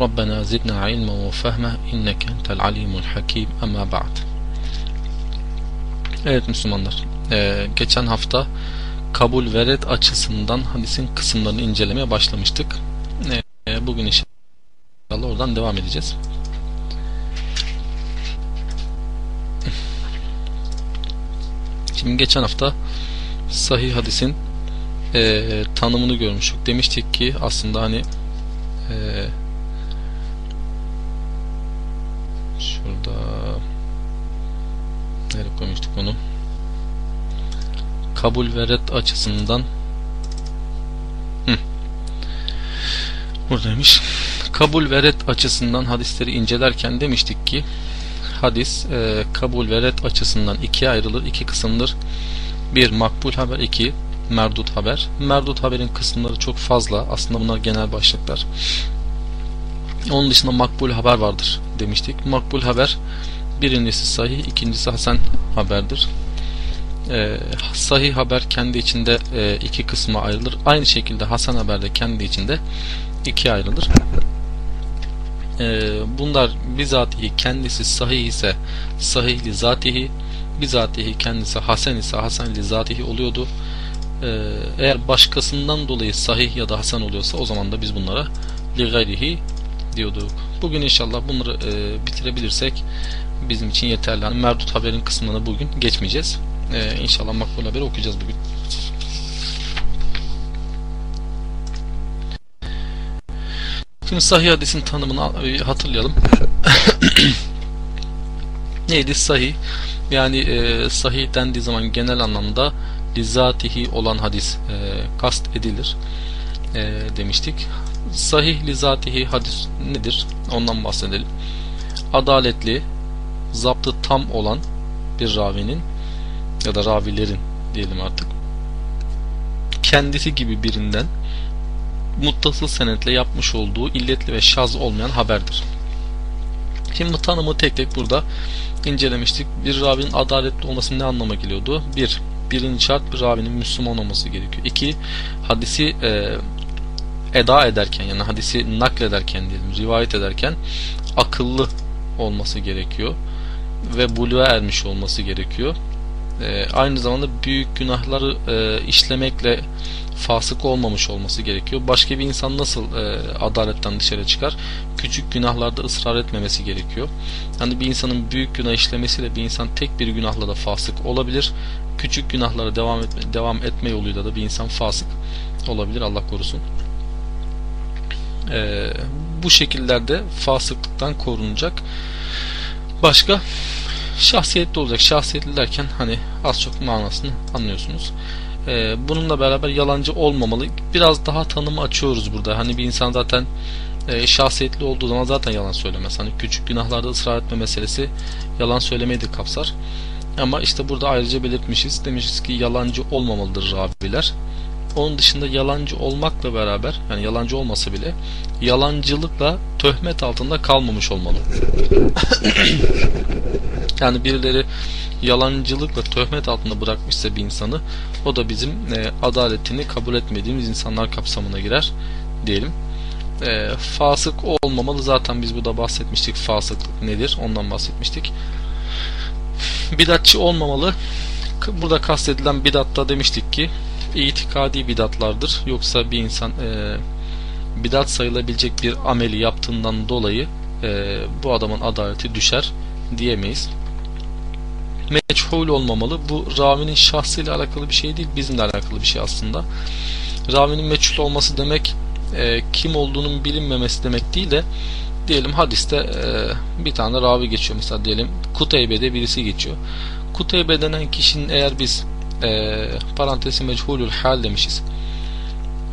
Rabbena zidna ilmen ve fehme inneke entel alimul hakim ama ba'd. Evet Müslümanlar, e, geçen hafta kabul ve red açısından hadisin kısımlarını incelemeye başlamıştık. E, bugün inşallah oradan devam edeceğiz. Şimdi geçen hafta sahih hadisin e, tanımını görmüştük. Demiştik ki aslında hani e, şurada nereye koymuştuk onu? kabul ve red açısından Hı. buradaymış. Kabul ve red açısından hadisleri incelerken demiştik ki hadis e, kabul ve red açısından ikiye ayrılır. iki kısımdır. Bir makbul haber, iki merdut haber. Merdut haberin kısımları çok fazla. Aslında bunlar genel başlıklar. Onun dışında makbul haber vardır demiştik. Makbul haber birincisi sahih, ikincisi hasen haberdir. Ee, sahih haber kendi içinde e, iki kısma ayrılır. Aynı şekilde Hasan haber de kendi içinde ikiye ayrılır. Ee, bunlar bizatihi kendisi sahih ise sahihli zatihi bizatihi kendisi hasen ise hasenli zatihi oluyordu. Ee, eğer başkasından dolayı sahih ya da hasen oluyorsa o zaman da biz bunlara li gayrihi diyorduk. Bugün inşallah bunları e, bitirebilirsek bizim için yeterli. Yani merdut haberin kısmına bugün geçmeyeceğiz. Ee, inşallah makbul haberi okuyacağız bugün. Şimdi sahih hadisin tanımını hatırlayalım. Neydi sahih? Yani e, sahih dendiği zaman genel anlamda lizatihi olan hadis e, kast edilir e, demiştik. Sahih lizatihi hadis nedir? Ondan bahsedelim. Adaletli, zaptı tam olan bir ravinin ya da ravilerin diyelim artık kendisi gibi birinden muttasıl senetle yapmış olduğu illetli ve şaz olmayan haberdir. Şimdi tanımı tek tek burada incelemiştik. Bir ravinin adaletli olması ne anlama geliyordu? Bir, birinci şart bir ravinin Müslüman olması gerekiyor. İki, hadisi e, eda ederken yani hadisi naklederken diyelim, rivayet ederken akıllı olması gerekiyor ve buluğa ermiş olması gerekiyor e, aynı zamanda büyük günahları e, işlemekle fasık olmamış olması gerekiyor. Başka bir insan nasıl e, adaletten dışarı çıkar? Küçük günahlarda ısrar etmemesi gerekiyor. Yani bir insanın büyük günah işlemesiyle bir insan tek bir günahla da fasık olabilir. Küçük günahlara devam etme, devam etme yoluyla da bir insan fasık olabilir. Allah korusun. E, bu şekillerde fasıklıktan korunacak. Başka şahsiyetli olacak. Şahsiyetli derken hani az çok manasını anlıyorsunuz. Ee, bununla beraber yalancı olmamalı. Biraz daha tanımı açıyoruz burada. Hani bir insan zaten e, şahsiyetli olduğu zaman zaten yalan söylemez. Hani küçük günahlarda ısrar etme meselesi yalan söylemeyi de kapsar. Ama işte burada ayrıca belirtmişiz. Demişiz ki yalancı olmamalıdır raviler. Onun dışında yalancı olmakla beraber yani yalancı olmasa bile yalancılıkla töhmet altında kalmamış olmalı. yani birileri yalancılıkla töhmet altında bırakmışsa bir insanı o da bizim e, adaletini kabul etmediğimiz insanlar kapsamına girer diyelim. E, fasık olmamalı zaten biz burada bahsetmiştik fasıklık nedir ondan bahsetmiştik. Bidatçı olmamalı. Burada kastedilen bidatta demiştik ki itikadi bidatlardır. Yoksa bir insan e, bidat sayılabilecek bir ameli yaptığından dolayı e, bu adamın adaleti düşer diyemeyiz. Meçhul olmamalı. Bu ravinin şahsıyla alakalı bir şey değil, bizimle alakalı bir şey aslında. Ravinin meçhul olması demek e, kim olduğunun bilinmemesi demek değil de diyelim hadiste e, bir tane ravi geçiyor mesela diyelim Kuteybe'de birisi geçiyor. Kuteybe denen kişinin eğer biz e, parantezi meçhulül hal demişiz.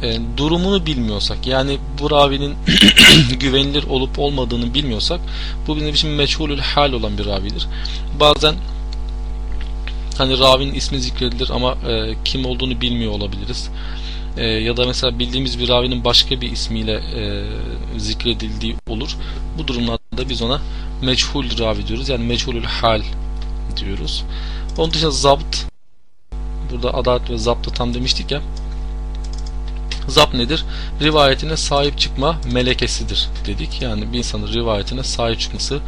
e, durumunu bilmiyorsak yani bu ravinin güvenilir olup olmadığını bilmiyorsak bu bizim için meçhulül hal olan bir ravidir. Bazen hani ravinin ismi zikredilir ama e, kim olduğunu bilmiyor olabiliriz. E, ya da mesela bildiğimiz bir ravinin başka bir ismiyle e, zikredildiği olur. Bu durumlarda biz ona meçhul ravi diyoruz. Yani meçhulül hal diyoruz. Onun dışında zapt burada adalet ve zaptı tam demiştik ya Zap nedir? Rivayetine sahip çıkma melekesidir dedik. Yani bir insanın rivayetine sahip çıkması,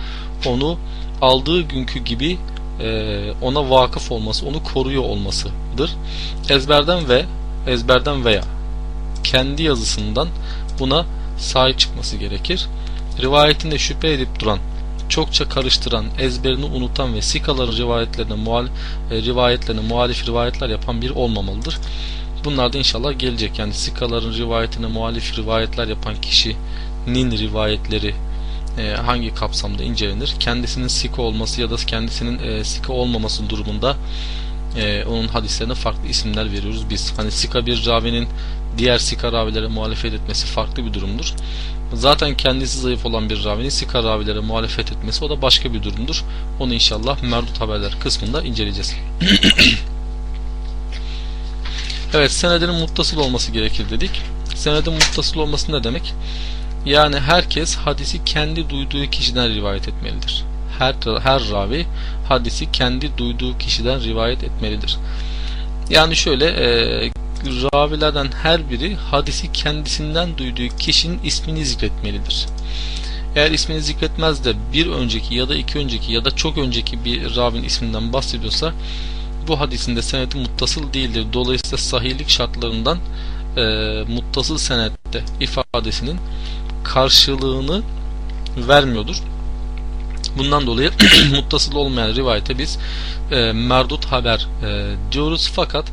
onu aldığı günkü gibi e, ona vakıf olması, onu koruyor olmasıdır. Ezberden ve ezberden veya kendi yazısından buna sahip çıkması gerekir. Rivayetinde şüphe edip duran, çokça karıştıran, ezberini unutan ve sikaların rivayetlerine, muhal, e, rivayetlerine muhalif rivayetler yapan bir olmamalıdır. Bunlar da inşallah gelecek. Yani sikaların rivayetine muhalif rivayetler yapan kişinin rivayetleri e, hangi kapsamda incelenir? Kendisinin sika olması ya da kendisinin e, sika olmaması durumunda e, onun hadislerine farklı isimler veriyoruz biz. Hani sika bir ravinin diğer sika ravilere muhalefet etmesi farklı bir durumdur. Zaten kendisi zayıf olan bir ravinin sika ravilere muhalefet etmesi o da başka bir durumdur. Onu inşallah merdut haberler kısmında inceleyeceğiz. Evet senedinin muttasıl olması gerekir dedik. Senedin muttasıl olması ne demek? Yani herkes hadisi kendi duyduğu kişiden rivayet etmelidir. Her, her ravi hadisi kendi duyduğu kişiden rivayet etmelidir. Yani şöyle e, ravilerden her biri hadisi kendisinden duyduğu kişinin ismini zikretmelidir. Eğer ismini zikretmez de bir önceki ya da iki önceki ya da çok önceki bir ravin isminden bahsediyorsa bu hadisinde senedi muttasıl değildir. Dolayısıyla sahihlik şartlarından e, muttasıl senette ifadesinin karşılığını vermiyordur. Bundan dolayı muttasıl olmayan rivayete biz e, merdut haber e, diyoruz fakat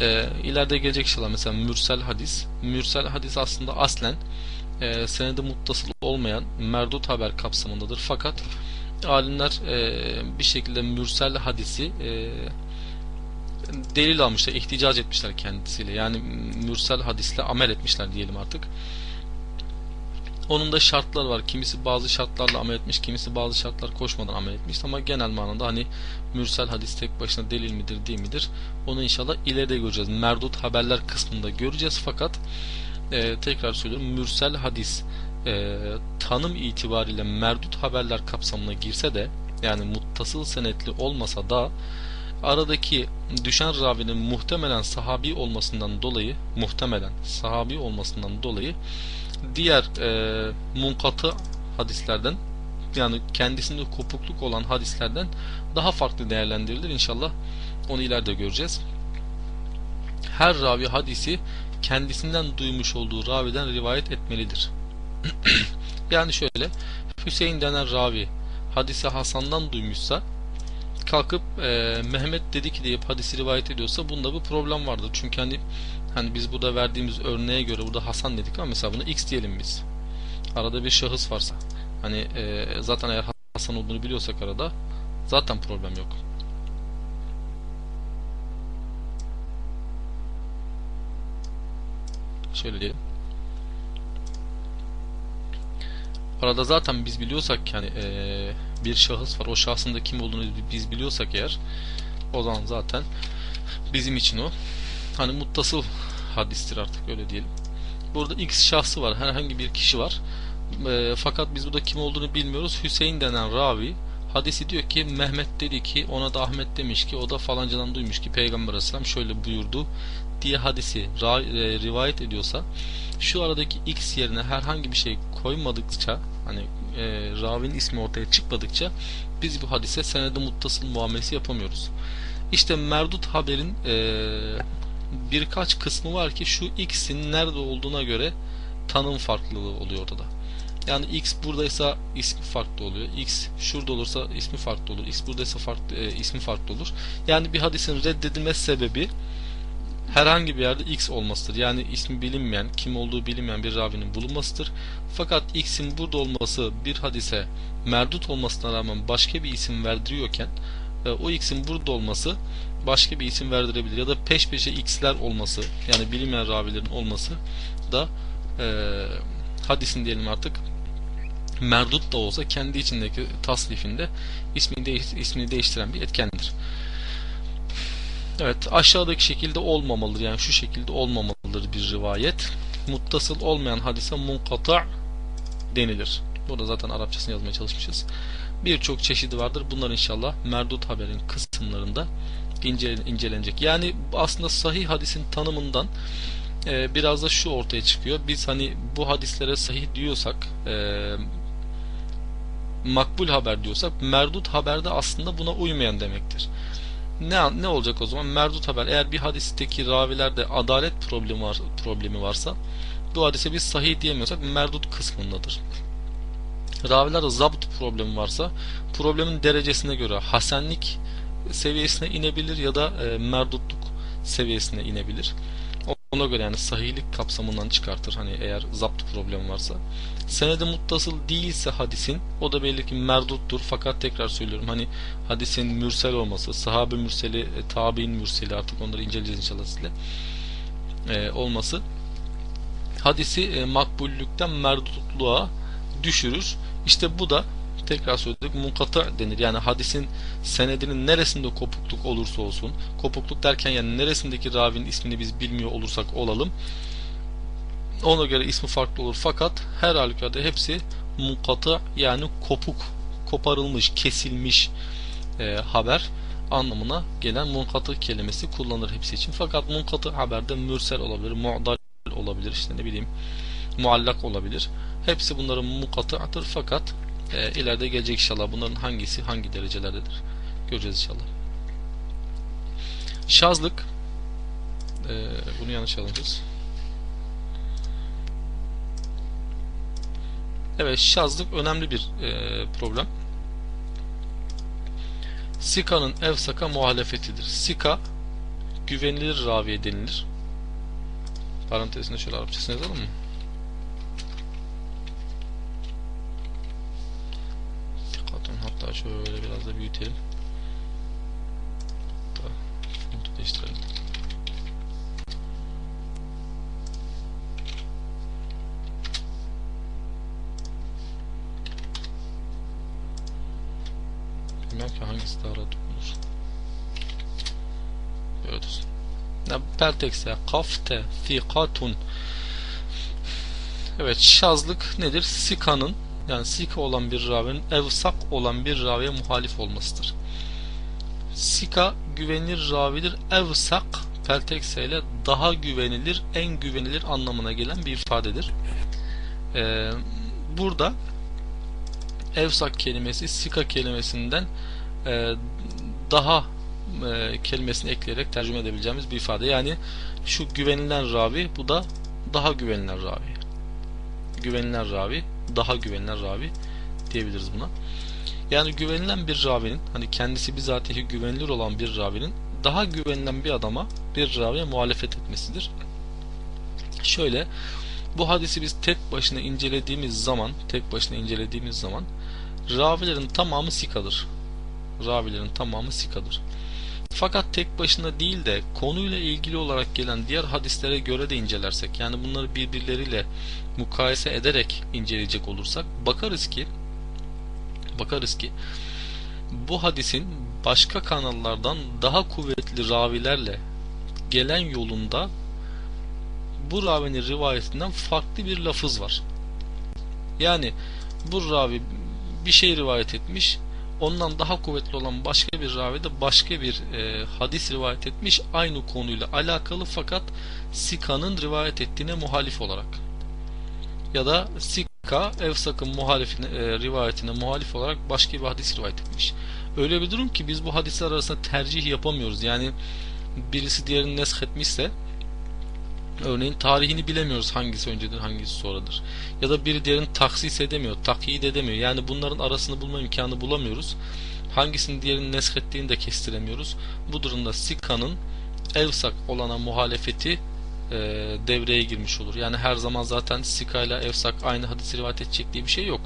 e, ileride gelecek şeyler mesela mürsel hadis. Mürsel hadis aslında aslen e, senedi muttasıl olmayan merdut haber kapsamındadır. Fakat alimler e, bir şekilde mürsel hadisi e, delil almışlar, ihticac etmişler kendisiyle. Yani mürsel hadisle amel etmişler diyelim artık. Onun da şartlar var. Kimisi bazı şartlarla amel etmiş, kimisi bazı şartlar koşmadan amel etmiş. Ama genel manada hani mürsel hadis tek başına delil midir, değil midir? Onu inşallah ileride göreceğiz. Merdut haberler kısmında göreceğiz. Fakat e, tekrar söylüyorum mürsel hadis e, tanım itibariyle merdut haberler kapsamına girse de yani muttasıl senetli olmasa da aradaki düşen ravinin muhtemelen sahabi olmasından dolayı muhtemelen sahabi olmasından dolayı diğer e, munkatı hadislerden yani kendisinde kopukluk olan hadislerden daha farklı değerlendirilir inşallah onu ileride göreceğiz. Her ravi hadisi kendisinden duymuş olduğu raviden rivayet etmelidir. yani şöyle Hüseyin denen ravi hadisi Hasan'dan duymuşsa kalkıp e, Mehmet dedi ki deyip hadisi rivayet ediyorsa bunda bir problem vardır. Çünkü hani hani biz burada verdiğimiz örneğe göre burada Hasan dedik ama mesela buna X diyelim biz. Arada bir şahıs varsa hani e, zaten eğer Hasan olduğunu biliyorsak arada zaten problem yok. Şöyle diyelim. Arada zaten biz biliyorsak yani e, bir şahıs var. O şahsın da kim olduğunu biz biliyorsak eğer o zaman zaten bizim için o hani muttasıl hadistir artık öyle diyelim. Burada X şahsı var. Herhangi bir kişi var. E, fakat biz burada kim olduğunu bilmiyoruz. Hüseyin denen ravi hadisi diyor ki Mehmet dedi ki ona da Ahmet demiş ki o da falancadan duymuş ki Peygamber Aleyhisselam şöyle buyurdu diye hadisi ra, e, rivayet ediyorsa şu aradaki X yerine herhangi bir şey koymadıkça hani e, ravinin ismi ortaya çıkmadıkça biz bu hadise senede muttasıl muamelesi yapamıyoruz. İşte merdut haberin e, birkaç kısmı var ki şu x'in nerede olduğuna göre tanım farklılığı oluyor ortada. Yani x buradaysa ismi farklı oluyor. x şurada olursa ismi farklı olur. x buradaysa farklı e, ismi farklı olur. Yani bir hadisin reddedilme sebebi herhangi bir yerde x olmasıdır. Yani ismi bilinmeyen, kim olduğu bilinmeyen bir ravinin bulunmasıdır. Fakat x'in burada olması bir hadise merdut olmasına rağmen başka bir isim verdiriyorken e, o x'in burada olması başka bir isim verdirebilir ya da peş peşe x'ler olması yani bilinmeyen ravilerin olması da e, hadisin diyelim artık merdut da olsa kendi içindeki tasnifinde ismini, değiş, ismini değiştiren bir etkendir. Evet aşağıdaki şekilde olmamalıdır yani şu şekilde olmamalıdır bir rivayet. Muttasıl olmayan hadise munkata denilir. Burada zaten Arapçasını yazmaya çalışmışız. Birçok çeşidi vardır. Bunlar inşallah merdut haberin kısımlarında incelenecek. Yani aslında sahih hadisin tanımından e, biraz da şu ortaya çıkıyor. Biz hani bu hadislere sahih diyorsak e, makbul haber diyorsak merdut haberde aslında buna uymayan demektir. Ne ne olacak o zaman? Merdut haber eğer bir hadisteki ravilerde adalet problemi var problemi varsa bu hadise biz sahih diyemiyorsak merdut kısmındadır. Ravilerde zabt problemi varsa problemin derecesine göre hasenlik seviyesine inebilir ya da e, merdutluk seviyesine inebilir. Ona göre yani sahihlik kapsamından çıkartır hani eğer zapt problemi varsa. Senedi muttasıl değilse hadisin o da belli ki merduttur fakat tekrar söylüyorum hani hadisin mürsel olması, sahabe mürseli, e, tabi'in mürseli artık onları inceleyeceğiz inşallah sizle e, olması hadisi e, makbullükten merdutluğa düşürür. İşte bu da tekrar söyledik munkata denir. Yani hadisin senedinin neresinde kopukluk olursa olsun kopukluk derken yani neresindeki ravinin ismini biz bilmiyor olursak olalım ona göre ismi farklı olur fakat her halükarda hepsi munkata yani kopuk koparılmış kesilmiş e, haber anlamına gelen munkatı kelimesi kullanılır hepsi için. Fakat munkatı haberde mürsel olabilir, mu'dal olabilir, işte ne bileyim muallak olabilir. Hepsi bunların munkatı'adır fakat e, ileride gelecek inşallah bunların hangisi hangi derecelerdedir göreceğiz inşallah. Şazlık e, bunu yanlış alacağız. Evet şazlık önemli bir e, problem. Sika'nın evsaka muhalefetidir. Sika güvenilir raviye denilir. Parantezinde şöyle Arapçasını yazalım mı? Hatta şöyle biraz da büyütelim. Hatta fontu değiştirelim. Bilmem ki hangisi daha rahat olur. Dursun. Pertekse kafte fikatun Evet şazlık nedir? Sika'nın yani sika olan bir ravinin evsak olan bir raviye muhalif olmasıdır. Sika güvenilir ravidir. Evsak peltekse ile daha güvenilir, en güvenilir anlamına gelen bir ifadedir. Ee, burada evsak kelimesi sika kelimesinden e, daha e, kelimesini ekleyerek tercüme edebileceğimiz bir ifade. Yani şu güvenilen ravi bu da daha güvenilen ravi. Güvenilen ravi daha güvenilen ravi diyebiliriz buna. Yani güvenilen bir ravinin hani kendisi bizatihi güvenilir olan bir ravinin daha güvenilen bir adama bir raviye muhalefet etmesidir. Şöyle bu hadisi biz tek başına incelediğimiz zaman tek başına incelediğimiz zaman ravilerin tamamı sikadır. Ravilerin tamamı sikadır. Fakat tek başına değil de konuyla ilgili olarak gelen diğer hadislere göre de incelersek yani bunları birbirleriyle mukayese ederek inceleyecek olursak bakarız ki bakarız ki bu hadisin başka kanallardan daha kuvvetli ravilerle gelen yolunda bu ravinin rivayetinden farklı bir lafız var. Yani bu ravi bir şey rivayet etmiş ondan daha kuvvetli olan başka bir ravi de başka bir e, hadis rivayet etmiş aynı konuyla alakalı fakat Sika'nın rivayet ettiğine muhalif olarak ya da Sika Evsak'ın muhalifine, e, rivayetine muhalif olarak başka bir hadis rivayet etmiş. Öyle bir durum ki biz bu hadisler arasında tercih yapamıyoruz. Yani birisi diğerini nesk etmişse Örneğin tarihini bilemiyoruz hangisi öncedir hangisi sonradır. Ya da biri diğerini taksis edemiyor, takyit edemiyor. Yani bunların arasını bulma imkanı bulamıyoruz. Hangisini diğerinin neskettiğini de kestiremiyoruz. Bu durumda Sikka'nın evsak olana muhalefeti e, devreye girmiş olur. Yani her zaman zaten Sika ile evsak aynı hadisi rivayet edecek diye bir şey yok.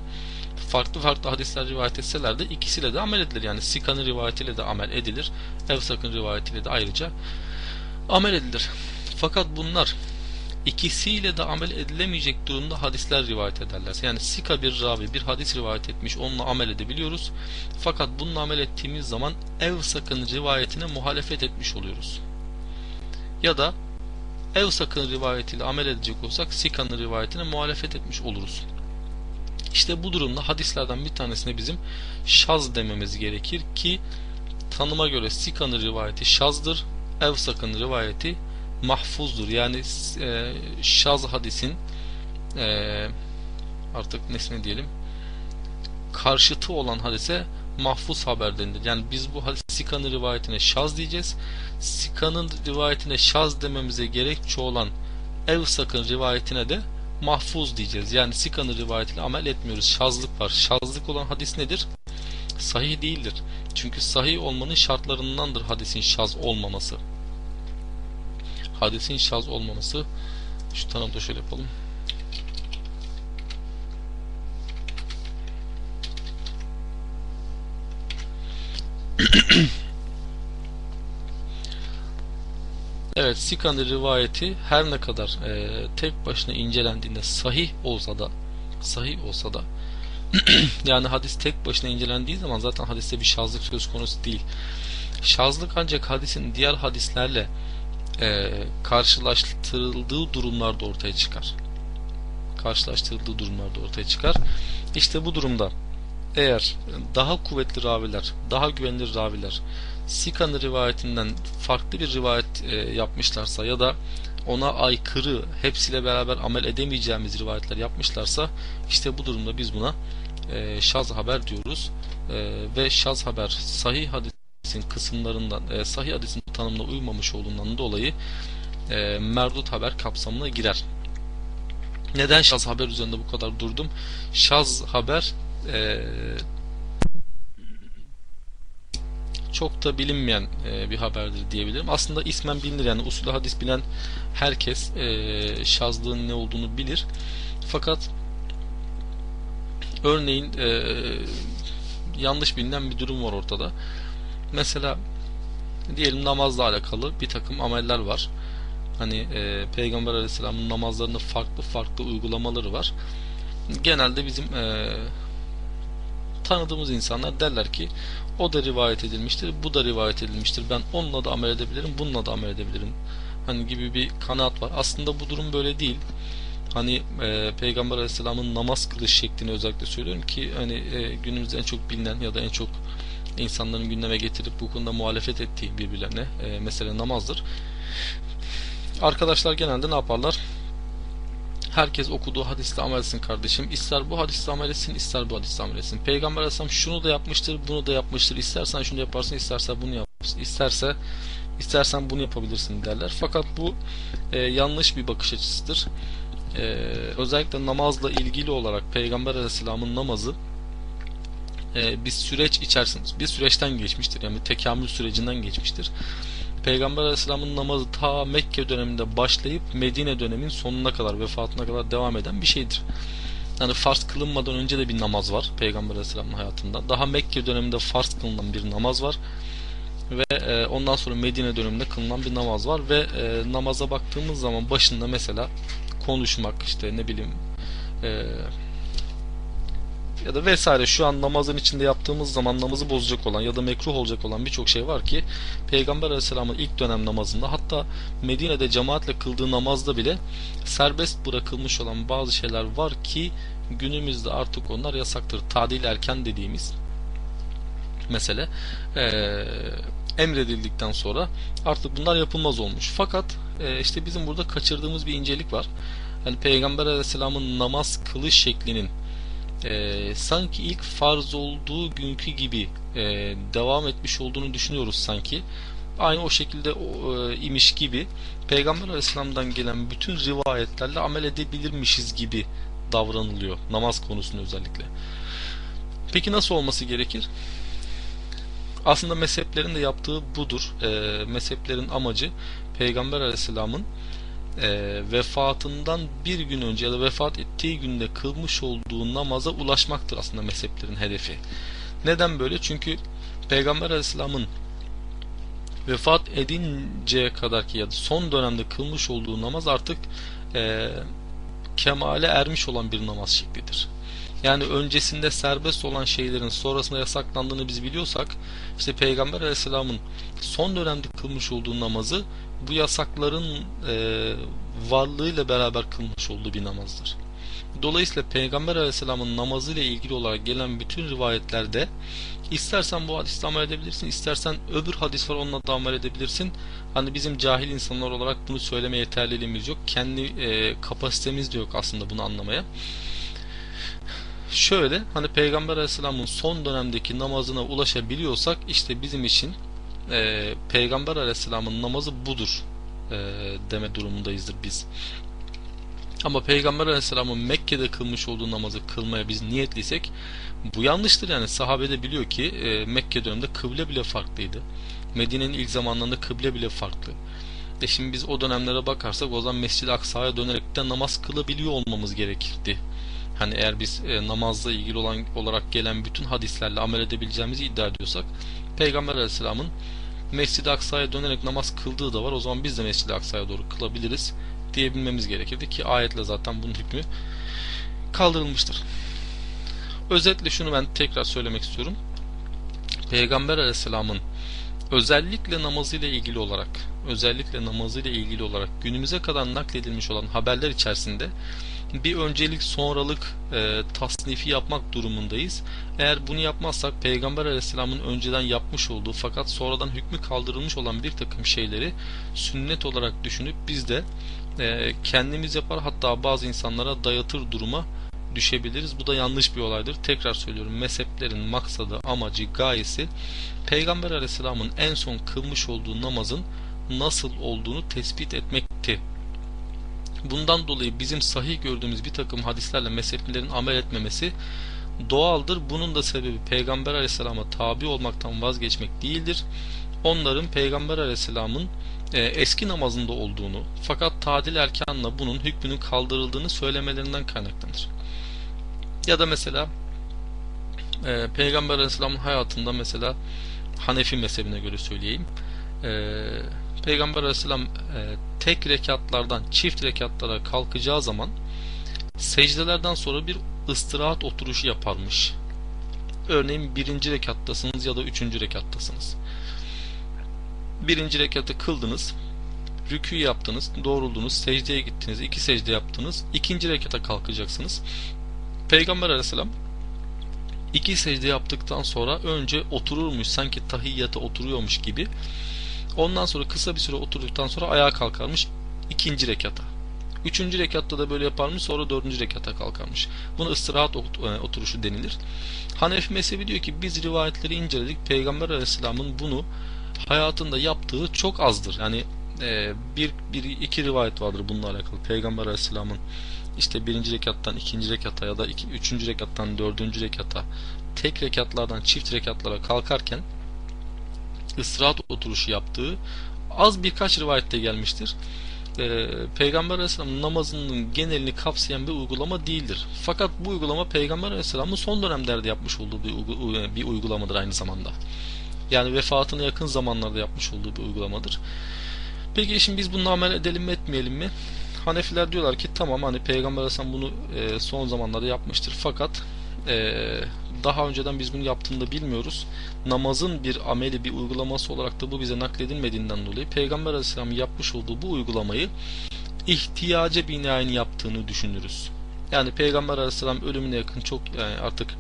farklı farklı hadisler rivayet etseler de ikisiyle de amel edilir. Yani Sika'nın rivayetiyle de amel edilir. Evsak'ın rivayetiyle de ayrıca amel edilir. Fakat bunlar ikisiyle de amel edilemeyecek durumda hadisler rivayet ederler. Yani Sika bir ravi bir hadis rivayet etmiş onunla amel edebiliyoruz. Fakat bununla amel ettiğimiz zaman Evsak'ın rivayetine muhalefet etmiş oluyoruz. Ya da Evsak'ın rivayetiyle amel edecek olsak Sika'nın rivayetine muhalefet etmiş oluruz. İşte bu durumda hadislerden bir tanesine bizim şaz dememiz gerekir ki tanıma göre Sika'nın rivayeti şazdır, Evsak'ın rivayeti mahfuzdur. Yani e, şaz hadisin e, artık nesne diyelim karşıtı olan hadise mahfuz haber denilir. Yani biz bu Sika'nın rivayetine şaz diyeceğiz. Sika'nın rivayetine şaz dememize gerekçe olan Evsak'ın rivayetine de mahfuz diyeceğiz. Yani Sika'nın rivayetiyle amel etmiyoruz. Şazlık var. Şazlık olan hadis nedir? Sahih değildir. Çünkü sahih olmanın şartlarındandır hadisin şaz olmaması. Hadisin şaz olmaması şu tanımda şöyle yapalım. Evet Sika'nın rivayeti her ne kadar e, tek başına incelendiğinde sahih olsa da sahih olsa da yani hadis tek başına incelendiği zaman zaten hadiste bir şazlık söz konusu değil. Şazlık ancak hadisin diğer hadislerle e, karşılaştırıldığı durumlarda ortaya çıkar. Karşılaştırıldığı durumlarda ortaya çıkar. İşte bu durumda eğer daha kuvvetli raviler, daha güvenilir raviler Sika'nın rivayetinden farklı bir rivayet e, yapmışlarsa ya da ona aykırı hepsiyle beraber amel edemeyeceğimiz rivayetler yapmışlarsa işte bu durumda biz buna e, şaz haber diyoruz e, ve şaz haber sahih hadisin kısımlarından e, sahih hadisin tanımına uymamış olduğundan dolayı e, merdut haber kapsamına girer. Neden şaz haber üzerinde bu kadar durdum? Şaz haber e, çok da bilinmeyen e, bir haberdir diyebilirim. Aslında ismen bilinir yani usulü hadis bilen herkes e, şazlığın ne olduğunu bilir. Fakat örneğin e, yanlış bilinen bir durum var ortada. Mesela diyelim namazla alakalı bir takım ameller var. Hani e, Peygamber Aleyhisselam'ın namazlarında farklı farklı uygulamaları var. Genelde bizim e, tanıdığımız insanlar derler ki o da rivayet edilmiştir, bu da rivayet edilmiştir. Ben onunla da amel edebilirim, bununla da amel edebilirim. Hani gibi bir kanaat var. Aslında bu durum böyle değil. Hani e, Peygamber Aleyhisselam'ın namaz kılış şeklini özellikle söylüyorum ki hani e, günümüzde en çok bilinen ya da en çok insanların gündeme getirip bu konuda muhalefet ettiği birbirlerine e, mesele namazdır. Arkadaşlar genelde ne yaparlar? Herkes okuduğu hadiste amel etsin kardeşim. İster bu hadiste amel etsin, ister bu hadiste amel etsin. Peygamber Aleyhisselam şunu da yapmıştır, bunu da yapmıştır. İstersen şunu yaparsın, istersen bunu yap. İsterse istersen bunu yapabilirsin derler. Fakat bu e, yanlış bir bakış açısıdır. E, özellikle namazla ilgili olarak Peygamber Aleyhisselam'ın namazı e, bir süreç içerisinde, bir süreçten geçmiştir. Yani tekamül sürecinden geçmiştir. Peygamber Aleyhisselam'ın namazı ta Mekke döneminde başlayıp Medine dönemin sonuna kadar vefatına kadar devam eden bir şeydir. Yani farz kılınmadan önce de bir namaz var Peygamber Aleyhisselam'ın hayatında. Daha Mekke döneminde farz kılınan bir namaz var. Ve e, ondan sonra Medine döneminde kılınan bir namaz var. Ve e, namaza baktığımız zaman başında mesela konuşmak işte ne bileyim e, ya da vesaire şu an namazın içinde yaptığımız zaman namazı bozacak olan ya da mekruh olacak olan birçok şey var ki Peygamber Aleyhisselam'ın ilk dönem namazında hatta Medine'de cemaatle kıldığı namazda bile serbest bırakılmış olan bazı şeyler var ki günümüzde artık onlar yasaktır. Tadil erken dediğimiz mesele ee, emredildikten sonra artık bunlar yapılmaz olmuş. Fakat e, işte bizim burada kaçırdığımız bir incelik var. Yani Peygamber Aleyhisselam'ın namaz kılış şeklinin e, sanki ilk farz olduğu günkü gibi e, devam etmiş olduğunu düşünüyoruz sanki. Aynı o şekilde e, imiş gibi Peygamber Aleyhisselam'dan gelen bütün rivayetlerle amel edebilirmişiz gibi davranılıyor namaz konusunda özellikle. Peki nasıl olması gerekir? Aslında mezheplerin de yaptığı budur. E, mezheplerin amacı Peygamber Aleyhisselam'ın e, vefatından bir gün önce ya da vefat ettiği günde kılmış olduğu namaza ulaşmaktır aslında mezheplerin hedefi. Neden böyle? Çünkü Peygamber Aleyhisselam'ın vefat edinceye kadar ki ya da son dönemde kılmış olduğu namaz artık e, kemale ermiş olan bir namaz şeklidir. Yani öncesinde serbest olan şeylerin sonrasında yasaklandığını biz biliyorsak işte Peygamber Aleyhisselam'ın son dönemde kılmış olduğu namazı bu yasakların e, varlığıyla beraber kılmış olduğu bir namazdır. Dolayısıyla Peygamber Aleyhisselam'ın namazı ile ilgili olarak gelen bütün rivayetlerde istersen bu hadiste amel edebilirsin, istersen öbür hadis var onunla da amel edebilirsin. Hani bizim cahil insanlar olarak bunu söyleme yeterliliğimiz yok. Kendi e, kapasitemiz de yok aslında bunu anlamaya. Şöyle hani Peygamber Aleyhisselam'ın son dönemdeki namazına ulaşabiliyorsak işte bizim için e, Peygamber Aleyhisselam'ın namazı budur e, deme durumundayızdır biz. Ama Peygamber Aleyhisselam'ın Mekke'de kılmış olduğu namazı kılmaya biz niyetliysek bu yanlıştır yani sahabe de biliyor ki e, Mekke döneminde kıble bile farklıydı. Medine'nin ilk zamanlarında kıble bile farklı. E şimdi biz o dönemlere bakarsak o zaman Mescid-i Aksa'ya dönerek de namaz kılabiliyor olmamız gerekirdi. Hani eğer biz e, namazla ilgili olan olarak gelen bütün hadislerle amel edebileceğimizi iddia ediyorsak Peygamber Aleyhisselam'ın Mescid-i Aksa'ya dönerek namaz kıldığı da var. O zaman biz de Mescid-i Aksa'ya doğru kılabiliriz diyebilmemiz gerekirdi ki ayetle zaten bunun hükmü kaldırılmıştır. Özetle şunu ben tekrar söylemek istiyorum. Peygamber Aleyhisselam'ın özellikle namazıyla ilgili olarak özellikle namazıyla ilgili olarak günümüze kadar nakledilmiş olan haberler içerisinde bir öncelik sonralık e, tasnifi yapmak durumundayız. Eğer bunu yapmazsak Peygamber Aleyhisselam'ın önceden yapmış olduğu fakat sonradan hükmü kaldırılmış olan bir takım şeyleri sünnet olarak düşünüp biz de e, kendimiz yapar hatta bazı insanlara dayatır duruma düşebiliriz. Bu da yanlış bir olaydır. Tekrar söylüyorum mezheplerin maksadı, amacı, gayesi Peygamber Aleyhisselam'ın en son kılmış olduğu namazın nasıl olduğunu tespit etmekti. Bundan dolayı bizim sahih gördüğümüz bir takım hadislerle mezheplilerin amel etmemesi doğaldır. Bunun da sebebi Peygamber Aleyhisselam'a tabi olmaktan vazgeçmek değildir. Onların Peygamber Aleyhisselam'ın e, eski namazında olduğunu fakat tadil erkanla bunun hükmünün kaldırıldığını söylemelerinden kaynaklanır. Ya da mesela e, Peygamber Aleyhisselam'ın hayatında mesela Hanefi mezhebine göre söyleyeyim. E, Peygamber Aleyhisselam e, tek rekatlardan çift rekatlara kalkacağı zaman secdelerden sonra bir ıstirahat oturuşu yaparmış. Örneğin birinci rekattasınız ya da üçüncü rekattasınız. Birinci rekatı kıldınız, rükû yaptınız, doğruldunuz, secdeye gittiniz, iki secde yaptınız, ikinci rekata kalkacaksınız. Peygamber aleyhisselam iki secde yaptıktan sonra önce otururmuş sanki tahiyyata oturuyormuş gibi ondan sonra kısa bir süre oturduktan sonra ayağa kalkarmış ikinci rekata. Üçüncü rekatta da böyle yaparmış sonra dördüncü rekata kalkarmış. Buna ıstirahat e, oturuşu denilir. Hanefi mezhebi diyor ki biz rivayetleri inceledik Peygamber aleyhisselamın bunu hayatında yaptığı çok azdır. Yani e, bir, bir iki rivayet vardır bununla alakalı. Peygamber aleyhisselamın işte birinci rekattan ikinci rekata ya da iki, üçüncü rekattan dördüncü rekata tek rekatlardan çift rekatlara kalkarken ısrat oturuşu yaptığı az birkaç rivayette gelmiştir. Ee, Peygamber Aleyhisselam namazının genelini kapsayan bir uygulama değildir. Fakat bu uygulama Peygamber Aleyhisselam'ın son dönemlerde yapmış olduğu bir, bir uygulamadır aynı zamanda. Yani vefatına yakın zamanlarda yapmış olduğu bir uygulamadır. Peki şimdi biz bunu amel edelim mi etmeyelim mi? Hanefiler diyorlar ki tamam hani Peygamber Aleyhisselam bunu e, son zamanlarda yapmıştır fakat e, daha önceden biz bunu yaptığını da bilmiyoruz. Namazın bir ameli, bir uygulaması olarak da bu bize nakledilmediğinden dolayı Peygamber Aleyhisselam yapmış olduğu bu uygulamayı ihtiyaca binaen yaptığını düşünürüz. Yani Peygamber Aleyhisselam ölümüne yakın çok yani artık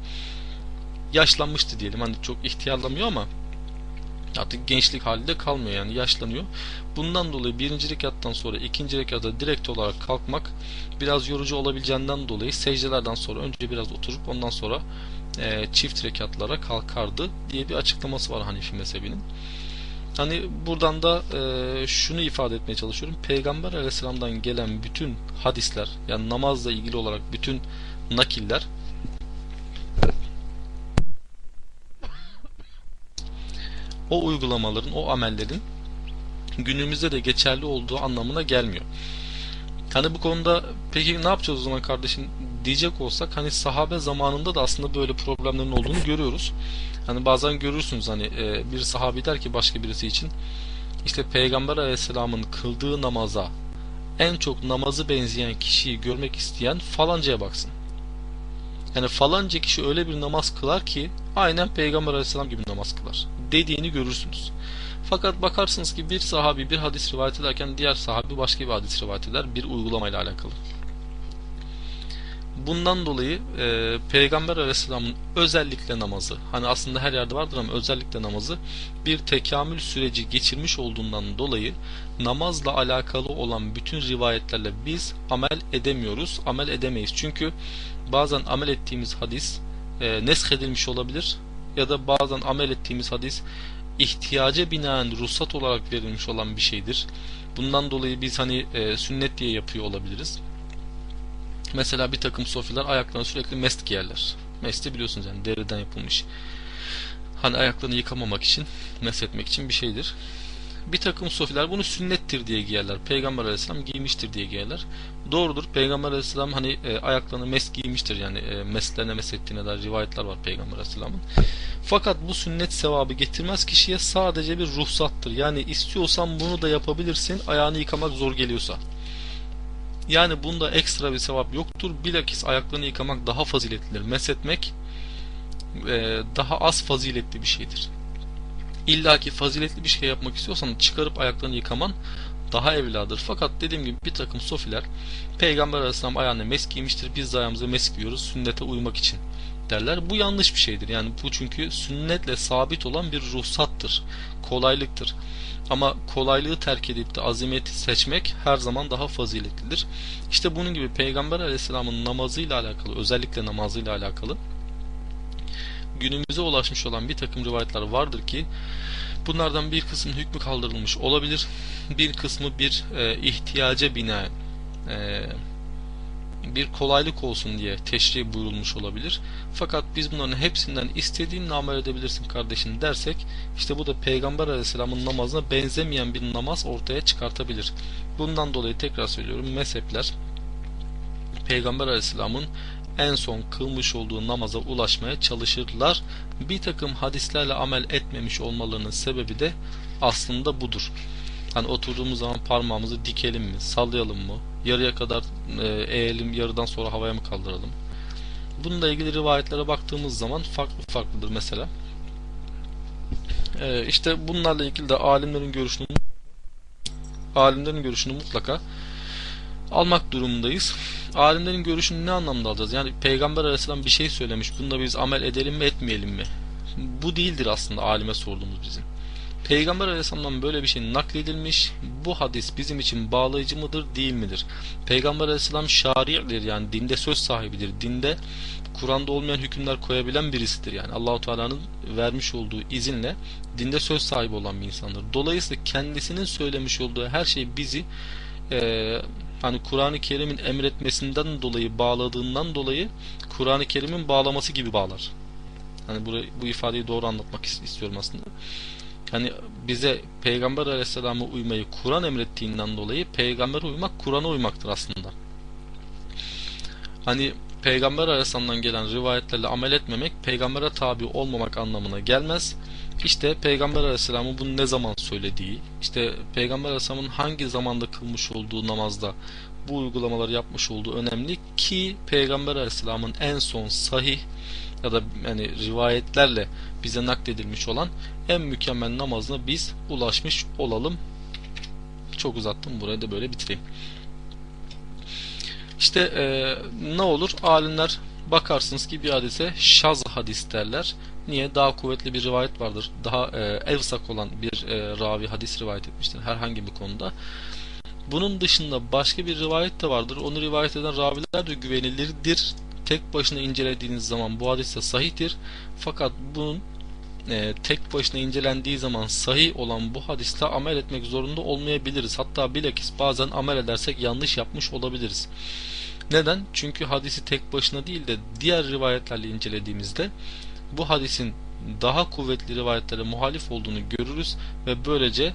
yaşlanmıştı diyelim. Hani çok ihtiyarlamıyor ama artık gençlik halinde kalmıyor yani yaşlanıyor. Bundan dolayı birinci rekattan sonra ikinci rekatta direkt olarak kalkmak biraz yorucu olabileceğinden dolayı secdelerden sonra önce biraz oturup ondan sonra e, çift rekatlara kalkardı diye bir açıklaması var Hanefi mezhebinin. Hani buradan da e, şunu ifade etmeye çalışıyorum. Peygamber aleyhisselamdan gelen bütün hadisler yani namazla ilgili olarak bütün nakiller o uygulamaların, o amellerin günümüzde de geçerli olduğu anlamına gelmiyor. Hani bu konuda peki ne yapacağız o zaman kardeşim diyecek olsak hani sahabe zamanında da aslında böyle problemlerin olduğunu görüyoruz. Hani bazen görürsünüz hani e, bir sahabi der ki başka birisi için işte Peygamber Aleyhisselam'ın kıldığı namaza en çok namazı benzeyen kişiyi görmek isteyen falancaya baksın. Yani falanca kişi öyle bir namaz kılar ki aynen Peygamber Aleyhisselam gibi namaz kılar dediğini görürsünüz. Fakat bakarsınız ki bir sahabi bir hadis rivayet ederken diğer sahabi başka bir hadis rivayet eder bir uygulamayla alakalı. Bundan dolayı e, Peygamber Aleyhisselam'ın özellikle namazı, hani aslında her yerde vardır ama özellikle namazı bir tekamül süreci geçirmiş olduğundan dolayı namazla alakalı olan bütün rivayetlerle biz amel edemiyoruz, amel edemeyiz. Çünkü bazen amel ettiğimiz hadis e, nesk edilmiş olabilir ya da bazen amel ettiğimiz hadis ihtiyaca binaen ruhsat olarak verilmiş olan bir şeydir. Bundan dolayı biz hani e, sünnet diye yapıyor olabiliriz. Mesela bir takım sofiler ayaklarına sürekli mest giyerler. Mesti biliyorsunuz yani deriden yapılmış. Hani ayaklarını yıkamamak için, mesletmek için bir şeydir. Bir takım sofiler bunu sünnettir diye giyerler. Peygamber aleyhisselam giymiştir diye giyerler. Doğrudur. Peygamber aleyhisselam hani e, ayaklarını mes giymiştir. Yani e, meslerine mesettiğine dair rivayetler var Peygamber aleyhisselamın. Fakat bu sünnet sevabı getirmez kişiye sadece bir ruhsattır. Yani istiyorsan bunu da yapabilirsin ayağını yıkamak zor geliyorsa. Yani bunda ekstra bir sevap yoktur. Bilakis ayaklarını yıkamak daha faziletlidir. Mesetmek e, daha az faziletli bir şeydir. İlla ki faziletli bir şey yapmak istiyorsan çıkarıp ayaklarını yıkaman daha evladır. Fakat dediğim gibi bir takım sofiler Peygamber Aleyhisselam ayağına mes giymiştir. Biz de ayağımıza mes giyiyoruz sünnete uymak için derler. Bu yanlış bir şeydir. Yani bu çünkü sünnetle sabit olan bir ruhsattır. Kolaylıktır. Ama kolaylığı terk edip de azimeti seçmek her zaman daha faziletlidir. İşte bunun gibi Peygamber Aleyhisselam'ın namazıyla alakalı, özellikle namazıyla alakalı günümüze ulaşmış olan bir takım rivayetler vardır ki bunlardan bir kısmı hükmü kaldırılmış olabilir. Bir kısmı bir e, ihtiyaca binaen e, bir kolaylık olsun diye teşrih buyurulmuş olabilir. Fakat biz bunların hepsinden istediğin amel edebilirsin kardeşim dersek işte bu da Peygamber Aleyhisselam'ın namazına benzemeyen bir namaz ortaya çıkartabilir. Bundan dolayı tekrar söylüyorum mezhepler Peygamber Aleyhisselam'ın en son kılmış olduğu namaza ulaşmaya çalışırlar. Bir takım hadislerle amel etmemiş olmalarının sebebi de aslında budur. Hani oturduğumuz zaman parmağımızı dikelim mi, sallayalım mı, yarıya kadar e, eğelim, yarıdan sonra havaya mı kaldıralım? Bununla ilgili rivayetlere baktığımız zaman farklı farklıdır mesela. E, işte bunlarla ilgili de alimlerin görüşünü alimlerin görüşünü mutlaka almak durumundayız. Alimlerin görüşünü ne anlamda alacağız? Yani Peygamber Aleyhisselam bir şey söylemiş. Bunda biz amel edelim mi etmeyelim mi? Bu değildir aslında alime sorduğumuz bizim. Peygamber Aleyhisselam'dan böyle bir şey nakledilmiş. Bu hadis bizim için bağlayıcı mıdır değil midir? Peygamber Aleyhisselam şari'dir yani dinde söz sahibidir. Dinde Kur'an'da olmayan hükümler koyabilen birisidir yani. Allahu Teala'nın vermiş olduğu izinle dinde söz sahibi olan bir insandır. Dolayısıyla kendisinin söylemiş olduğu her şey bizi e, hani Kur'an-ı Kerim'in emretmesinden dolayı bağladığından dolayı Kur'an-ı Kerim'in bağlaması gibi bağlar. Hani burayı, bu ifadeyi doğru anlatmak istiyorum aslında. Hani bize Peygamber Aleyhisselam'a uymayı Kur'an emrettiğinden dolayı Peygamber'e uymak Kur'an'a uymaktır aslında. Hani Peygamber Aleyhisselam'dan gelen rivayetlerle amel etmemek Peygamber'e tabi olmamak anlamına gelmez. İşte Peygamber Aleyhisselam'ın bunu ne zaman söylediği, işte Peygamber Aleyhisselam'ın hangi zamanda kılmış olduğu namazda bu uygulamaları yapmış olduğu önemli ki Peygamber Aleyhisselam'ın en son sahih ya da yani rivayetlerle bize nakledilmiş olan en mükemmel namazına biz ulaşmış olalım. Çok uzattım. Burayı da böyle bitireyim. İşte e, ne olur? Alimler bakarsınız ki bir hadise şaz hadis derler. Niye? Daha kuvvetli bir rivayet vardır. Daha e, evsak olan bir e, ravi hadis rivayet etmiştir herhangi bir konuda. Bunun dışında başka bir rivayet de vardır. Onu rivayet eden raviler de güvenilirdir. Tek başına incelediğiniz zaman bu hadis de sahihtir. Fakat bunun e, tek başına incelendiği zaman sahih olan bu hadiste amel etmek zorunda olmayabiliriz. Hatta bilakis bazen amel edersek yanlış yapmış olabiliriz. Neden? Çünkü hadisi tek başına değil de diğer rivayetlerle incelediğimizde bu hadisin daha kuvvetli rivayetlere muhalif olduğunu görürüz ve böylece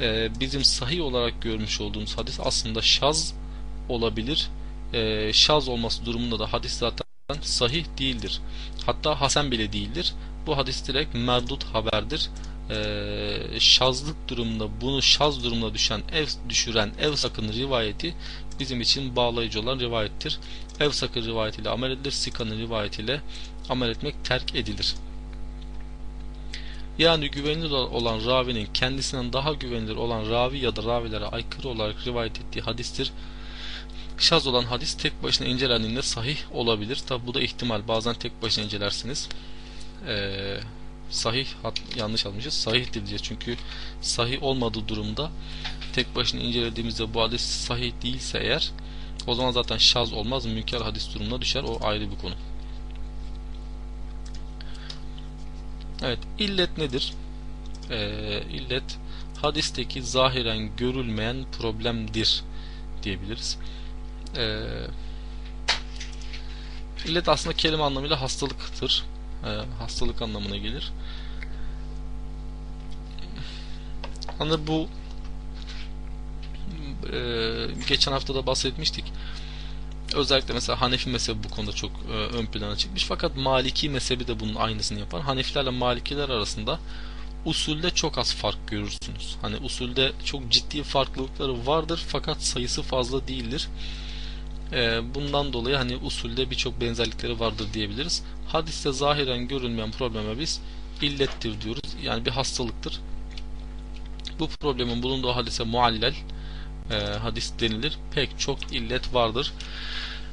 e, bizim sahih olarak görmüş olduğumuz hadis aslında şaz olabilir. E, şaz olması durumunda da hadis zaten sahih değildir. Hatta hasen bile değildir. Bu hadis direkt merdut haberdir. E, şazlık durumunda bunu şaz durumuna düşen ev düşüren ev sakın rivayeti bizim için bağlayıcı olan rivayettir. Ev sakın rivayetiyle amel edilir. Sikanın rivayetiyle amel etmek terk edilir. Yani güvenilir olan ravinin kendisinden daha güvenilir olan ravi ya da ravilere aykırı olarak rivayet ettiği hadistir. Şaz olan hadis tek başına incelendiğinde sahih olabilir. Tabi bu da ihtimal. Bazen tek başına incelersiniz. Ee, sahih yanlış almışız. Sahih diyeceğiz. Çünkü sahih olmadığı durumda tek başına incelediğimizde bu hadis sahih değilse eğer o zaman zaten şaz olmaz. Münker hadis durumuna düşer. O ayrı bir konu. Evet, illet nedir? Ee, illet hadisteki zahiren görülmeyen problemdir diyebiliriz. Ee, illet aslında kelime anlamıyla hastalıktır. Ee, hastalık anlamına gelir. Hani bu geçen hafta da bahsetmiştik. Özellikle mesela Hanefi mezhebi bu konuda çok e, ön plana çıkmış. Fakat Maliki mezhebi de bunun aynısını yapar. Hanefilerle Malikiler arasında usulde çok az fark görürsünüz. Hani usulde çok ciddi farklılıkları vardır fakat sayısı fazla değildir. E, bundan dolayı hani usulde birçok benzerlikleri vardır diyebiliriz. Hadiste zahiren görülmeyen probleme biz illettir diyoruz. Yani bir hastalıktır. Bu problemin bulunduğu hadise muallel e, hadis denilir. Pek çok illet vardır.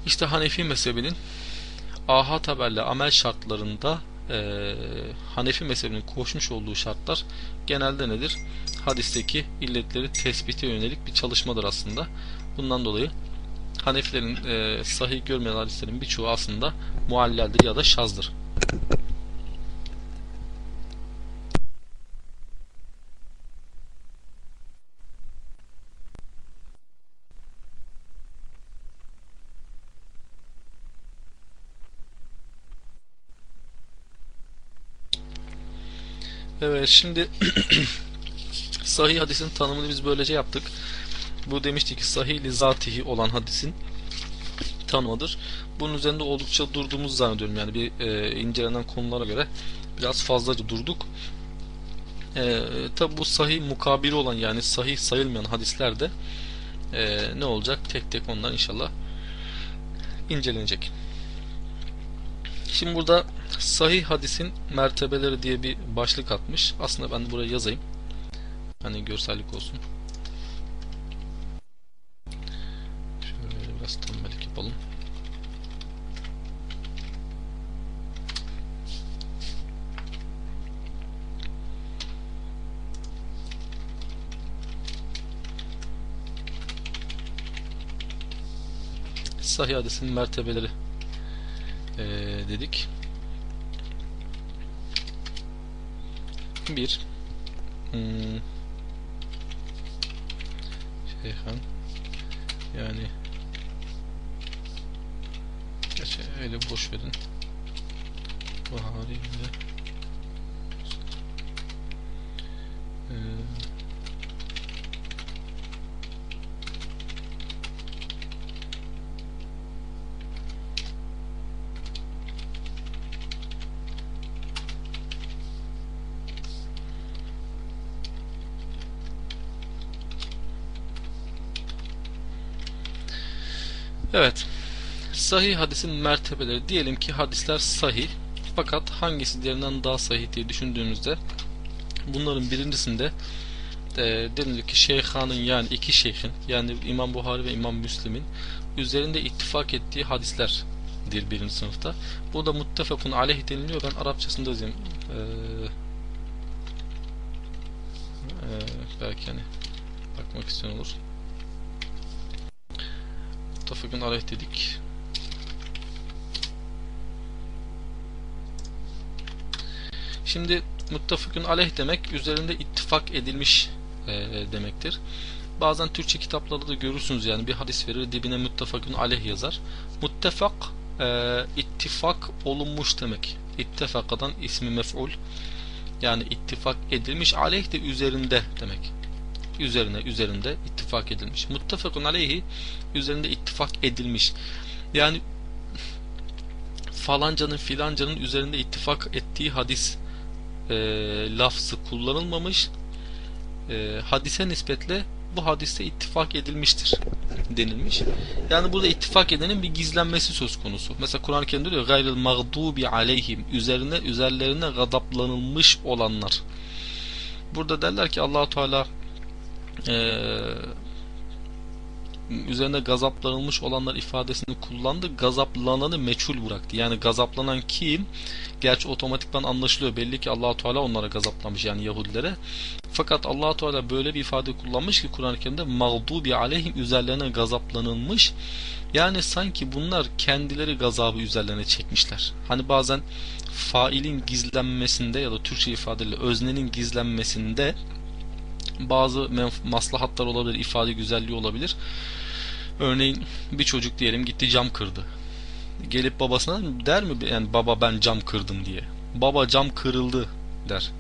İşte Hanefi mezhebinin ahad haberle amel şartlarında e, Hanefi mezhebinin koşmuş olduğu şartlar genelde nedir? Hadisteki illetleri tespite yönelik bir çalışmadır aslında. Bundan dolayı Hanefilerin e, sahih görmeyen hadislerin birçoğu aslında mualleldir ya da şazdır. Evet şimdi sahih hadisin tanımını biz böylece yaptık. Bu demiştik ki sahih li zatihi olan hadisin tanımıdır. Bunun üzerinde oldukça durduğumuz zannediyorum. Yani bir e, incelenen konulara göre biraz fazlaca durduk. E, Tabi bu sahih mukabili olan yani sahih sayılmayan hadislerde e, ne olacak? Tek tek onlar inşallah incelenecek. Şimdi burada sahih hadisin mertebeleri diye bir başlık atmış. Aslında ben buraya yazayım. Hani görsellik olsun. Şöyle biraz tembellik yapalım. Sahih hadisin mertebeleri e, dedik. Bir. Hmm, Şeyhan. Yani. Gerçi öyle boş verin. Bahari ile ee, Evet. Sahih hadisin mertebeleri. Diyelim ki hadisler sahih. Fakat hangisi diğerinden daha sahih diye düşündüğünüzde bunların birincisinde e, denilir ki şeyhanın yani iki şeyhin yani İmam Buhari ve İmam Müslim'in üzerinde ittifak ettiği hadislerdir birinci sınıfta. Bu da muttefakun aleyh deniliyor. Ben Arapçasında yazayım. Ee, e, belki hani bakmak isteyen olur muttafıkın aleyh dedik. Şimdi muttafıkın aleyh demek üzerinde ittifak edilmiş e, demektir. Bazen Türkçe kitaplarda da görürsünüz yani bir hadis verir dibine muttafakın aleyh yazar. Muttefak e, ittifak olunmuş demek. İttifakadan ismi mef'ul yani ittifak edilmiş aleyh de üzerinde demek. Üzerine üzerinde ittifak edilmiş. Muttefakun aleyhi üzerinde ittifak edilmiş. Yani falancanın filancanın üzerinde ittifak ettiği hadis e, lafzı kullanılmamış. E, hadise nispetle bu hadiste ittifak edilmiştir denilmiş. Yani burada ittifak edenin bir gizlenmesi söz konusu. Mesela Kur'an-ı Kerim'de diyor gayrıl mağdubi aleyhim üzerine üzerlerine gadaplanılmış olanlar. Burada derler ki Allahu Teala eee üzerine gazaplanılmış olanlar ifadesini kullandı. Gazaplananı meçhul bıraktı. Yani gazaplanan kim? Gerçi otomatikman anlaşılıyor. Belli ki Allahu Teala onlara gazaplanmış yani Yahudilere. Fakat Allahu Teala böyle bir ifade kullanmış ki Kur'an-ı Kerim'de mağdubi aleyhim üzerlerine gazaplanılmış. Yani sanki bunlar kendileri gazabı üzerlerine çekmişler. Hani bazen failin gizlenmesinde ya da Türkçe ifadeyle öznenin gizlenmesinde bazı maslahatlar olabilir, ifade güzelliği olabilir. Örneğin bir çocuk diyelim gitti cam kırdı. Gelip babasına der mi yani baba ben cam kırdım diye. Baba cam kırıldı der.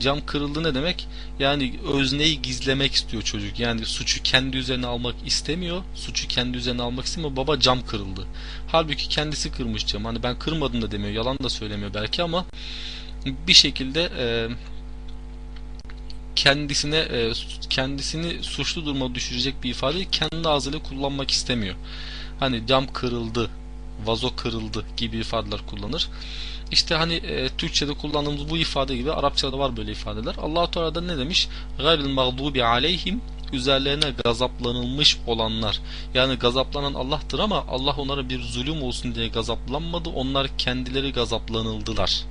Cam kırıldı ne demek? Yani özneyi gizlemek istiyor çocuk. Yani suçu kendi üzerine almak istemiyor. Suçu kendi üzerine almak istemiyor. Baba cam kırıldı. Halbuki kendisi kırmış cam. Hani ben kırmadım da demiyor. Yalan da söylemiyor belki ama bir şekilde e, kendisine e, kendisini suçlu duruma düşürecek bir ifadeyi kendi ağzıyla kullanmak istemiyor. Hani cam kırıldı, vazo kırıldı gibi ifadeler kullanır. İşte hani e, Türkçe'de kullandığımız bu ifade gibi Arapçada var böyle ifadeler. Allah Teala da ne demiş? Gayril mağdubi aleyhim üzerlerine gazaplanılmış olanlar. Yani gazaplanan Allah'tır ama Allah onlara bir zulüm olsun diye gazaplanmadı. Onlar kendileri gazaplanıldılar.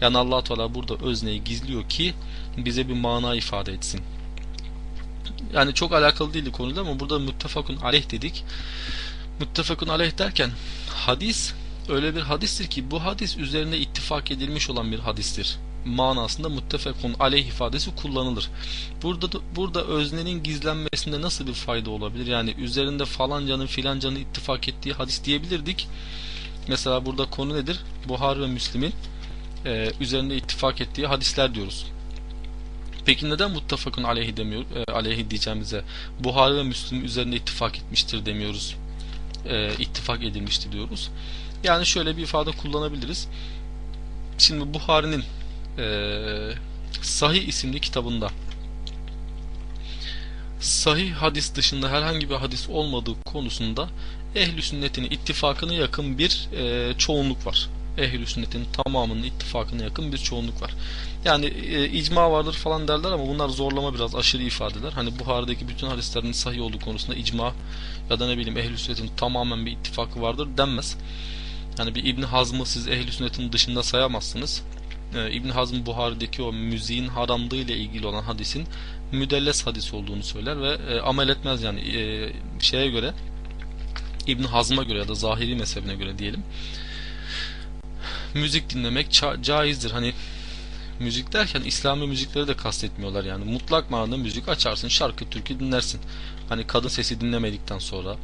Yani allah Teala burada özneyi gizliyor ki bize bir mana ifade etsin. Yani çok alakalı değil konuda ama burada müttefakun aleyh dedik. Müttefakun aleyh derken hadis öyle bir hadistir ki bu hadis üzerine ittifak edilmiş olan bir hadistir manasında muttefekun aleyh ifadesi kullanılır. Burada burada öznenin gizlenmesinde nasıl bir fayda olabilir? Yani üzerinde falancanın filancanın ittifak ettiği hadis diyebilirdik. Mesela burada konu nedir? Buhar ve Müslim'in e, üzerinde ittifak ettiği hadisler diyoruz. Peki neden muttefakun aleyhi demiyor, e, aleyhi diyeceğimize Buhari ve Müslim üzerinde ittifak etmiştir demiyoruz. E, ittifak edilmiştir diyoruz. Yani şöyle bir ifade kullanabiliriz. Şimdi Buhari'nin e, Sahih isimli kitabında sahih hadis dışında herhangi bir hadis olmadığı konusunda ehli sünnetin ittifakına yakın bir e, çoğunluk var ehl sünnetin tamamının ittifakına yakın bir çoğunluk var. Yani e, icma vardır falan derler ama bunlar zorlama biraz aşırı ifadeler. Hani Buhari'deki bütün hadislerin sahih olduğu konusunda icma ya da ne bileyim ehl sünnetin tamamen bir ittifakı vardır denmez. Yani bir İbn Hazm'ı siz ehl sünnetin dışında sayamazsınız. Ee, İbn Hazm Buhari'deki o müziğin haramlığı ile ilgili olan hadisin müdelles hadis olduğunu söyler ve e, amel etmez yani e, şeye göre İbn Hazm'a göre ya da zahiri mezhebine göre diyelim müzik dinlemek caizdir. Hani müzik derken İslami müzikleri de kastetmiyorlar yani. Mutlak manada müzik açarsın, şarkı, türkü dinlersin. Hani kadın sesi dinlemedikten sonra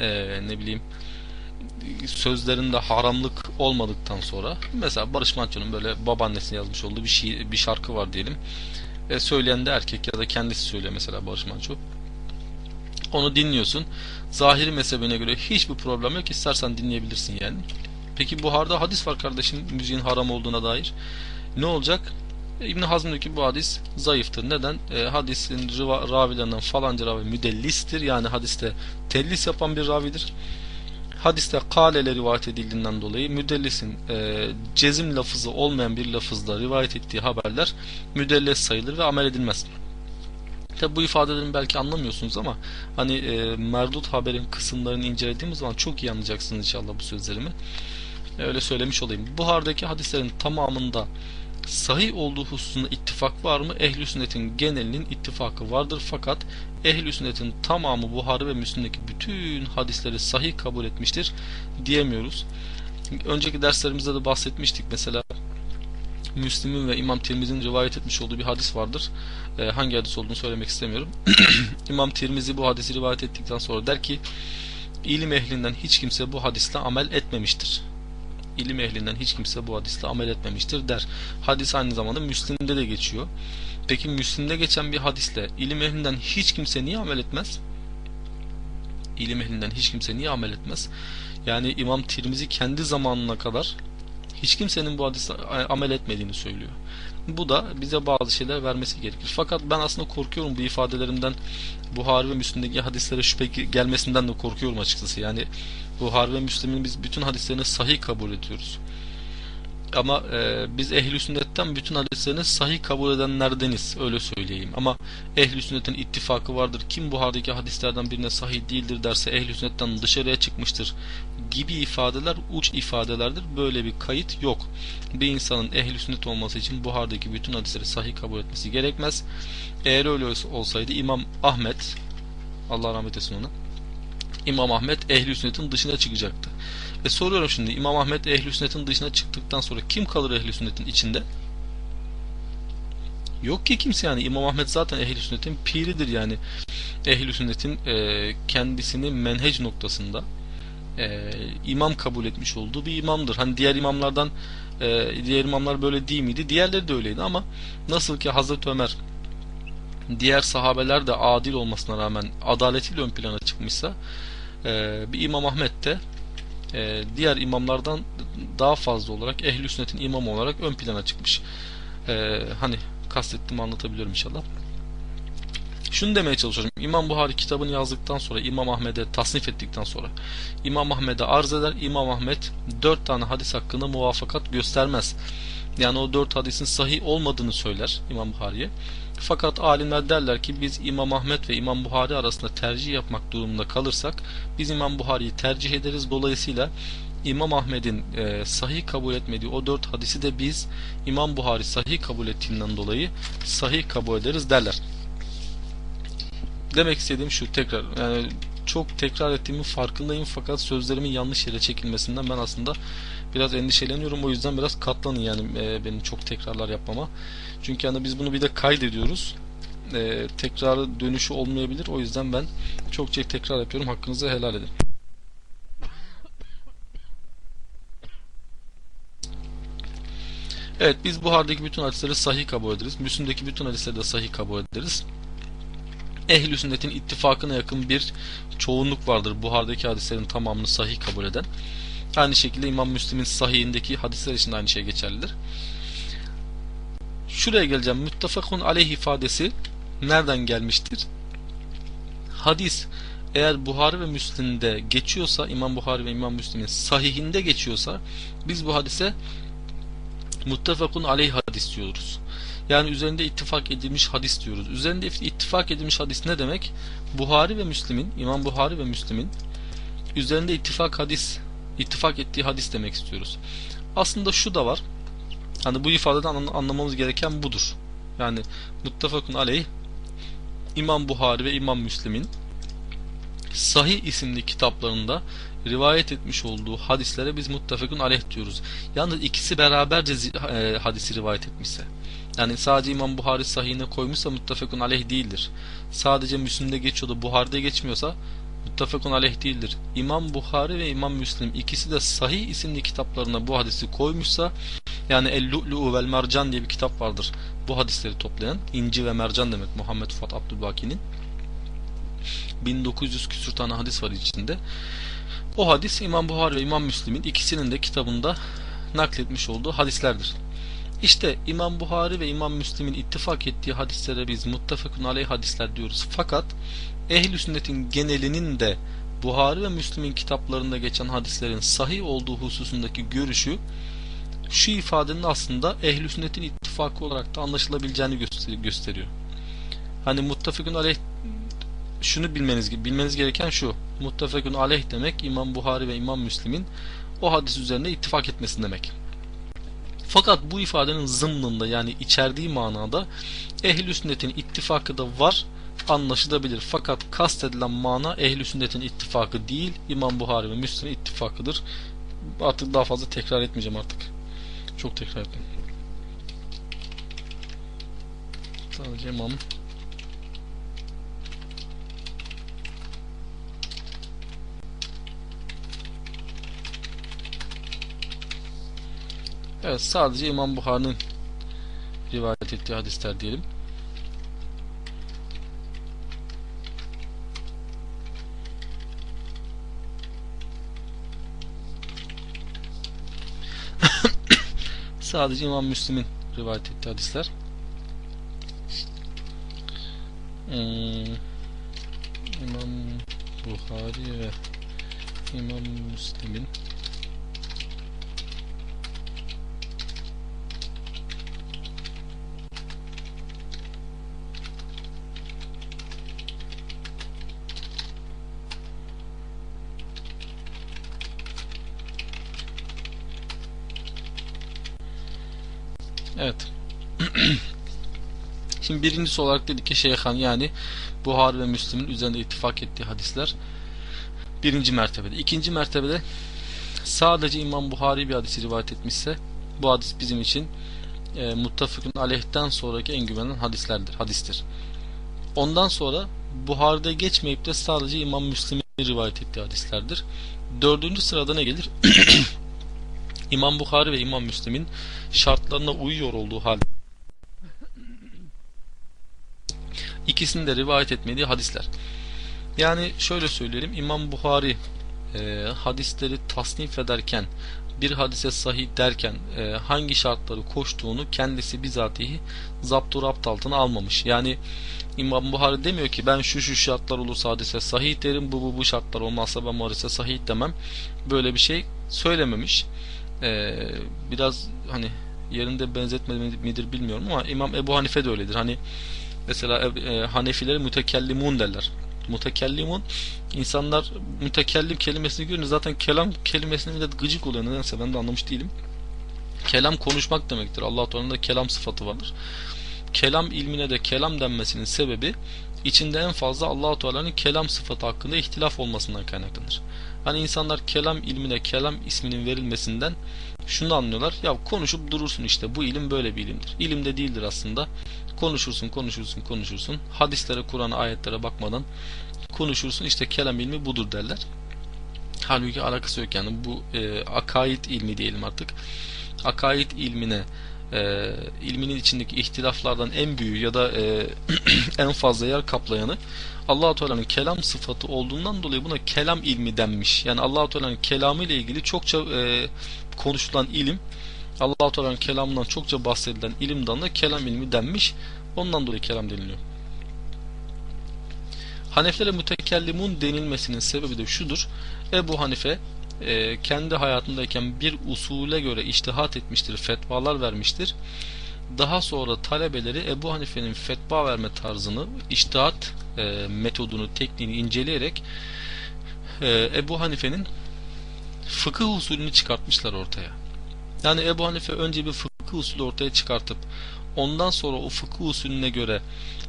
ee, ne bileyim sözlerinde haramlık olmadıktan sonra mesela Barış Manço'nun böyle babaannesine yazmış olduğu bir, şiir, bir şarkı var diyelim. E, söyleyen de erkek ya da kendisi söylüyor mesela Barış Manço. Onu dinliyorsun. Zahiri mezhebine göre hiçbir problem yok. İstersen dinleyebilirsin yani. Peki Buhar'da hadis var kardeşim müziğin haram olduğuna dair. Ne olacak? İbn Hazm diyor ki bu hadis zayıftır. Neden? E, hadisin ravilerinden falanca ravi müdellistir. Yani hadiste tellis yapan bir ravidir. Hadiste kalele rivayet edildiğinden dolayı müdellisin e, cezim lafızı olmayan bir lafızla rivayet ettiği haberler müdelles sayılır ve amel edilmez. Tabi bu ifadelerini belki anlamıyorsunuz ama hani e, merdut haberin kısımlarını incelediğimiz zaman çok iyi anlayacaksınız inşallah bu sözlerimi. Öyle söylemiş olayım. Buhar'daki hadislerin tamamında sahih olduğu hususunda ittifak var mı? Ehl-i sünnetin genelinin ittifakı vardır fakat ehl-i sünnetin tamamı Buhari ve Müslim'deki bütün hadisleri sahih kabul etmiştir diyemiyoruz. Önceki derslerimizde de bahsetmiştik. Mesela Müslim'in ve İmam Tirmizi'nin rivayet etmiş olduğu bir hadis vardır. Ee, hangi hadis olduğunu söylemek istemiyorum. İmam Tirmizi bu hadisi rivayet ettikten sonra der ki ilim ehlinden hiç kimse bu hadisle amel etmemiştir ilim ehlinden hiç kimse bu hadisle amel etmemiştir der. Hadis aynı zamanda Müslim'de de geçiyor. Peki Müslim'de geçen bir hadisle ilim ehlinden hiç kimse niye amel etmez? İlim ehlinden hiç kimse niye amel etmez? Yani İmam Tirmizi kendi zamanına kadar hiç kimsenin bu hadise amel etmediğini söylüyor. Bu da bize bazı şeyler vermesi gerekir. Fakat ben aslında korkuyorum bu ifadelerimden Buhari ve Müslim'deki hadislere şüphe gelmesinden de korkuyorum açıkçası. Yani Buhari ve Müslim'in biz bütün hadislerini sahih kabul ediyoruz. Ama e, biz ehl-i sünnetten bütün hadislerini sahih kabul edenlerdeniz öyle söyleyeyim. Ama ehl-i sünnetin ittifakı vardır. Kim Buhari'deki hadislerden birine sahih değildir derse ehl-i sünnetten dışarıya çıkmıştır gibi ifadeler uç ifadelerdir. Böyle bir kayıt yok. Bir insanın ehl-i sünnet olması için Buhari'deki bütün hadisleri sahih kabul etmesi gerekmez. Eğer öyle olsaydı İmam Ahmet Allah rahmet etsin ona İmam Ahmet ehl-i sünnetin dışına çıkacaktı. E soruyorum şimdi İmam Ahmet ehl-i sünnetin dışına çıktıktan sonra kim kalır ehl-i sünnetin içinde? Yok ki kimse yani İmam Ahmet zaten ehl-i sünnetin piridir yani. Ehl-i sünnetin e, kendisini menhec noktasında e, imam kabul etmiş olduğu bir imamdır. Hani diğer imamlardan e, diğer imamlar böyle değil miydi? Diğerleri de öyleydi ama nasıl ki Hazreti Ömer diğer sahabeler de adil olmasına rağmen adaletiyle ön plana çıkmışsa e, bir İmam Ahmet de e, diğer imamlardan daha fazla olarak ehl-i sünnetin imamı olarak ön plana çıkmış. E, hani kastettiğimi anlatabiliyorum inşallah. Şunu demeye çalışıyorum. İmam Buhari kitabını yazdıktan sonra İmam Ahmet'e tasnif ettikten sonra İmam Ahmet'e arz eder. İmam Ahmet dört tane hadis hakkında muvafakat göstermez. Yani o dört hadisin sahih olmadığını söyler İmam Buhari'ye. Fakat alimler derler ki biz İmam Ahmet ve İmam Buhari arasında tercih yapmak durumunda kalırsak biz İmam Buhari'yi tercih ederiz. Dolayısıyla İmam Ahmet'in e, sahih kabul etmediği o dört hadisi de biz İmam Buhari sahih kabul ettiğinden dolayı sahih kabul ederiz derler. Demek istediğim şu tekrar yani çok tekrar ettiğimin farkındayım fakat sözlerimin yanlış yere çekilmesinden ben aslında biraz endişeleniyorum. O yüzden biraz katlanın yani e, benim çok tekrarlar yapmama. Çünkü yani biz bunu bir de kaydediyoruz. E, tekrar dönüşü olmayabilir. O yüzden ben çok çok tekrar yapıyorum. Hakkınızı helal edin. Evet biz Buhar'daki bütün hadisleri sahih kabul ederiz. Müslüm'deki bütün hadisleri de sahih kabul ederiz. Ehl-i sünnetin ittifakına yakın bir çoğunluk vardır. Buhar'daki hadislerin tamamını sahih kabul eden. Aynı şekilde İmam Müslim'in sahihindeki hadisler için de aynı şey geçerlidir. Şuraya geleceğim. Müttefakun aleyh ifadesi nereden gelmiştir? Hadis eğer Buhari ve Müslim'de geçiyorsa İmam Buhari ve İmam Müslim'in sahihinde geçiyorsa biz bu hadise muttefakun aleyh hadis diyoruz. Yani üzerinde ittifak edilmiş hadis diyoruz. Üzerinde ittifak edilmiş hadis ne demek? Buhari ve Müslim'in, İmam Buhari ve Müslim'in üzerinde ittifak hadis, ittifak ettiği hadis demek istiyoruz. Aslında şu da var. Hani bu ifadeden anlamamız gereken budur. Yani muttefakun aleyh İmam Buhari ve İmam Müslim'in Sahih isimli kitaplarında rivayet etmiş olduğu hadislere biz muttefakun aleyh diyoruz. Yalnız ikisi beraberce e, hadisi rivayet etmişse. Yani sadece İmam Buhari sahihine koymuşsa muttefakun aleyh değildir. Sadece Müslim'de geçiyor da Buhari'de geçmiyorsa muttefakun aleyh değildir. İmam Buhari ve İmam Müslim ikisi de sahih isimli kitaplarına bu hadisi koymuşsa yani El-Lu'lu vel Mercan diye bir kitap vardır. Bu hadisleri toplayan İnci ve Mercan demek Muhammed Fuat Abdülbaki'nin 1900 küsur tane hadis var içinde. O hadis İmam Buhari ve İmam Müslim'in ikisinin de kitabında nakletmiş olduğu hadislerdir. İşte İmam Buhari ve İmam Müslim'in ittifak ettiği hadislere biz muttefakun aleyh hadisler diyoruz. Fakat ehl sünnetin genelinin de Buhari ve Müslim'in kitaplarında geçen hadislerin sahih olduğu hususundaki görüşü şu ifadenin aslında ehl sünnetin ittifakı olarak da anlaşılabileceğini gösteriyor. Hani muttefakun aleyh şunu bilmeniz bilmeniz gereken şu. Muttefakun aleyh demek İmam Buhari ve İmam Müslim'in o hadis üzerine ittifak etmesi demek. Fakat bu ifadenin zımnında yani içerdiği manada ehl-i sünnetin ittifakı da var anlaşılabilir. Fakat kastedilen mana ehl-i sünnetin ittifakı değil İmam Buhari ve Müslim ittifakıdır. Artık daha fazla tekrar etmeyeceğim artık. Çok tekrar ettim. Sadece imam Evet sadece İmam Buhari'nin rivayet ettiği hadisler diyelim. Sadece İmam Müslim'in rivayet ettiği hadisler. Hmm, İmam Buhari ve İmam Müslim'in Evet. Şimdi birincisi olarak dedik ki Şeyhan yani Buhari ve Müslim'in üzerinde ittifak ettiği hadisler birinci mertebede. İkinci mertebede sadece İmam Buhari bir hadisi rivayet etmişse bu hadis bizim için e, muttafıkın aleyhten sonraki en güvenilen hadislerdir, hadistir. Ondan sonra Buhari'de geçmeyip de sadece İmam Müslim'in rivayet ettiği hadislerdir. Dördüncü sırada ne gelir? İmam Bukhari ve İmam Müslim'in şartlarına uyuyor olduğu halde ikisinin de rivayet etmediği hadisler. Yani şöyle söyleyelim İmam Bukhari e, hadisleri tasnif ederken bir hadise sahih derken e, hangi şartları koştuğunu kendisi bizatihi zaptur rapt altına almamış. Yani İmam Buhari demiyor ki ben şu şu şartlar olursa hadise sahih derim bu bu bu şartlar olmazsa ben hadise sahih demem. Böyle bir şey söylememiş e, biraz hani yerinde benzetme midir bilmiyorum ama İmam Ebu Hanife de öyledir. Hani mesela e, Hanefileri mütekellimun derler. Mütekellimun insanlar mütekellim kelimesini görünce zaten kelam kelimesine millet gıcık oluyor nedense ben de anlamış değilim. Kelam konuşmak demektir. Allah Teala'nın da kelam sıfatı vardır. Kelam ilmine de kelam denmesinin sebebi içinde en fazla Allah Teala'nın kelam sıfatı hakkında ihtilaf olmasından kaynaklanır. Hani insanlar kelam ilmine kelam isminin verilmesinden şunu anlıyorlar. Ya konuşup durursun işte bu ilim böyle bir ilimdir. İlim de değildir aslında. Konuşursun, konuşursun, konuşursun. Hadislere, Kur'an'a, ayetlere bakmadan konuşursun. İşte kelam ilmi budur derler. Halbuki alakası yok yani bu e, akaid ilmi diyelim artık. Akaid ilmine e, ilminin içindeki ihtilaflardan en büyüğü ya da e, en fazla yer kaplayanı Allahu Teala'nın kelam sıfatı olduğundan dolayı buna kelam ilmi denmiş. Yani Allahu Teala'nın kelamı ile ilgili çokça e, konuşulan ilim Allahu Teala'nın kelamından çokça bahsedilen ilim dalına kelam ilmi denmiş. Ondan dolayı kelam deniliyor. Haneflere mütekellimun denilmesinin sebebi de şudur. Ebu Hanife e, kendi hayatındayken bir usule göre iştihat etmiştir, fetvalar vermiştir. Daha sonra talebeleri Ebu Hanife'nin fetva verme tarzını, iştihat e, metodunu, tekniğini inceleyerek e, Ebu Hanife'nin fıkıh usulünü çıkartmışlar ortaya. Yani Ebu Hanife önce bir fıkıh usulü ortaya çıkartıp ondan sonra o fıkıh usulüne göre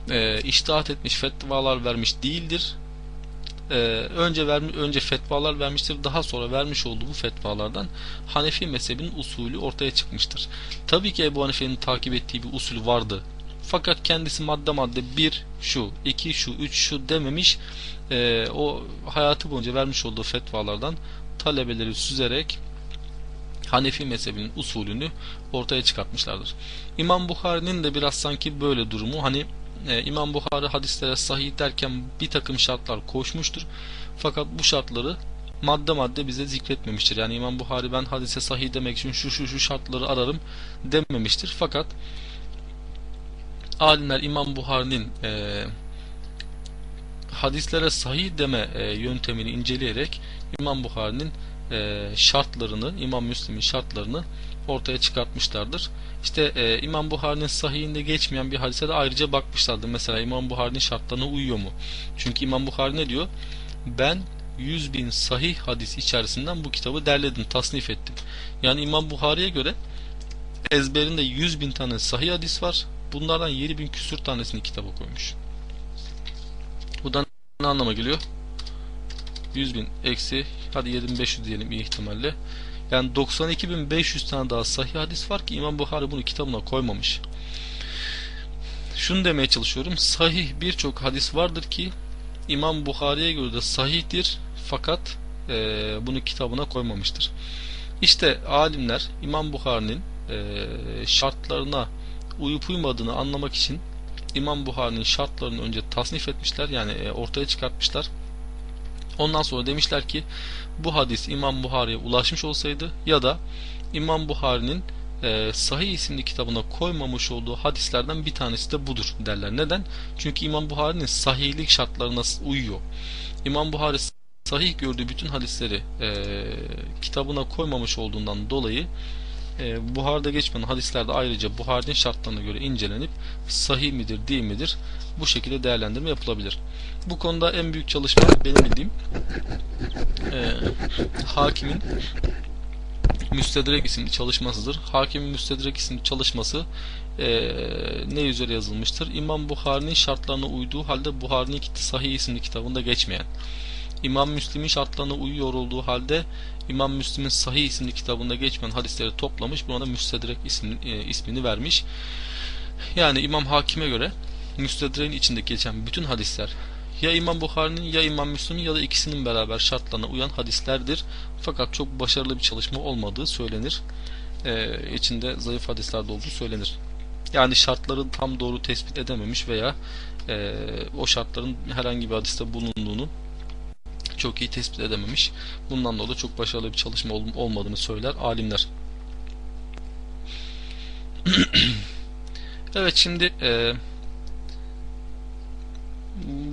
e, iştihat etmiş, fetvalar vermiş değildir e, önce vermi, önce fetvalar vermiştir. Daha sonra vermiş olduğu bu fetvalardan Hanefi mezhebinin usulü ortaya çıkmıştır. Tabii ki Ebu Hanife'nin takip ettiği bir usul vardı. Fakat kendisi madde madde bir şu, iki şu, üç şu dememiş. E, o hayatı boyunca vermiş olduğu fetvalardan talebeleri süzerek Hanefi mezhebinin usulünü ortaya çıkartmışlardır. İmam Bukhari'nin de biraz sanki böyle durumu hani e, İmam Bukhari hadislere sahih derken bir takım şartlar koşmuştur. Fakat bu şartları madde madde bize zikretmemiştir. Yani İmam Buhari ben hadise sahih demek için şu şu şu şartları ararım dememiştir. Fakat alimler İmam Buhari'nin e, hadislere sahih deme e, yöntemini inceleyerek İmam Buhari'nin e, şartlarını, İmam Müslim'in şartlarını ortaya çıkartmışlardır. İşte e, İmam Buhari'nin sahihinde geçmeyen bir hadise de ayrıca bakmışlardı. Mesela İmam Buhari'nin şartlarına uyuyor mu? Çünkü İmam Buhari ne diyor? Ben 100 bin sahih hadis içerisinden bu kitabı derledim, tasnif ettim. Yani İmam Buhari'ye göre ezberinde 100 bin tane sahih hadis var. Bunlardan 7 bin küsür tanesini kitaba koymuş. Bu da ne anlama geliyor? 100 bin eksi hadi 7500 diyelim iyi ihtimalle. Yani 92.500 tane daha sahih hadis var ki İmam Bukhari bunu kitabına koymamış. Şunu demeye çalışıyorum. Sahih birçok hadis vardır ki İmam Bukhari'ye göre de sahihtir fakat e, bunu kitabına koymamıştır. İşte alimler İmam Bukhari'nin e, şartlarına uyup uymadığını anlamak için İmam Buhari'nin şartlarını önce tasnif etmişler yani e, ortaya çıkartmışlar. Ondan sonra demişler ki bu hadis İmam Buhari'ye ulaşmış olsaydı ya da İmam Buhari'nin e, Sahih isimli kitabına koymamış olduğu hadislerden bir tanesi de budur derler. Neden? Çünkü İmam Buhari'nin sahihlik şartlarına uyuyor. İmam Buhari sahih gördüğü bütün hadisleri e, kitabına koymamış olduğundan dolayı e, Buhar'da geçmeyen hadislerde ayrıca Buhar'ın şartlarına göre incelenip sahih midir değil midir bu şekilde değerlendirme yapılabilir. Bu konuda en büyük çalışma benim bildiğim e, hakimin Müstedrek isimli çalışmasıdır. Hakimin Müstedrek isimli çalışması e, ne üzere yazılmıştır? İmam Buhari'nin şartlarına uyduğu halde Buhari'nin Sahih isimli kitabında geçmeyen İmam Müslim'in şartlarına uyuyor olduğu halde İmam Müslim'in Sahih isimli kitabında geçmeyen hadisleri toplamış. Buna da Müstedrek ismini, e, ismini vermiş. Yani İmam Hakim'e göre Müstedrek'in içinde geçen bütün hadisler ya İmam Bukhari'nin ya İmam Müslim'in ya da ikisinin beraber şartlarına uyan hadislerdir. Fakat çok başarılı bir çalışma olmadığı söylenir. Ee, içinde zayıf hadisler de olduğu söylenir. Yani şartları tam doğru tespit edememiş veya e, o şartların herhangi bir hadiste bulunduğunu çok iyi tespit edememiş. Bundan dolayı çok başarılı bir çalışma olmadığını söyler alimler. evet şimdi e,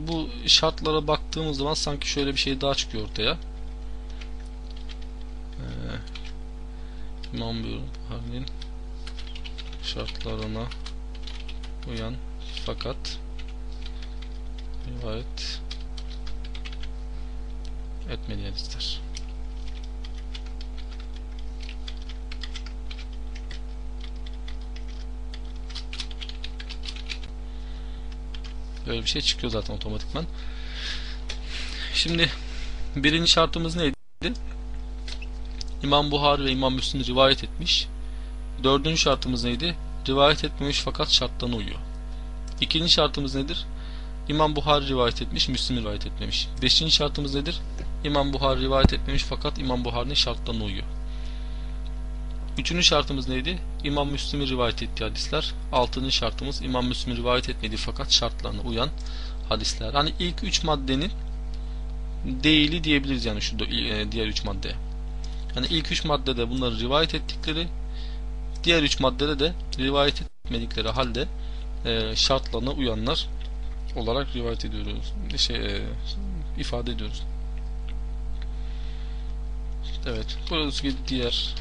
bu şartlara baktığımız zaman sanki şöyle bir şey daha çıkıyor ortaya. Ee, İmam Buhari'nin şartlarına uyan fakat rivayet etmediğini Böyle bir şey çıkıyor zaten otomatikman. Şimdi birinci şartımız neydi? İmam Buhari ve İmam Müslim rivayet etmiş. Dördüncü şartımız neydi? Rivayet etmemiş fakat şartlarına uyuyor. İkinci şartımız nedir? İmam Buhari rivayet etmiş, Müslim rivayet etmemiş. Beşinci şartımız nedir? İmam Buhari rivayet etmemiş fakat İmam Buhari'nin şartlarına uyuyor. Üçüncü şartımız neydi? İmam Müslim'in rivayet ettiği hadisler. Altıncı şartımız İmam Müslim'in rivayet etmediği fakat şartlarına uyan hadisler. Hani ilk üç maddenin değili diyebiliriz yani şu e, diğer üç maddeye. Yani ilk üç maddede bunları rivayet ettikleri, diğer üç maddede de rivayet etmedikleri halde e, şartlarına uyanlar olarak rivayet ediyoruz. Şey, e, ifade ediyoruz. Evet. Burası diğer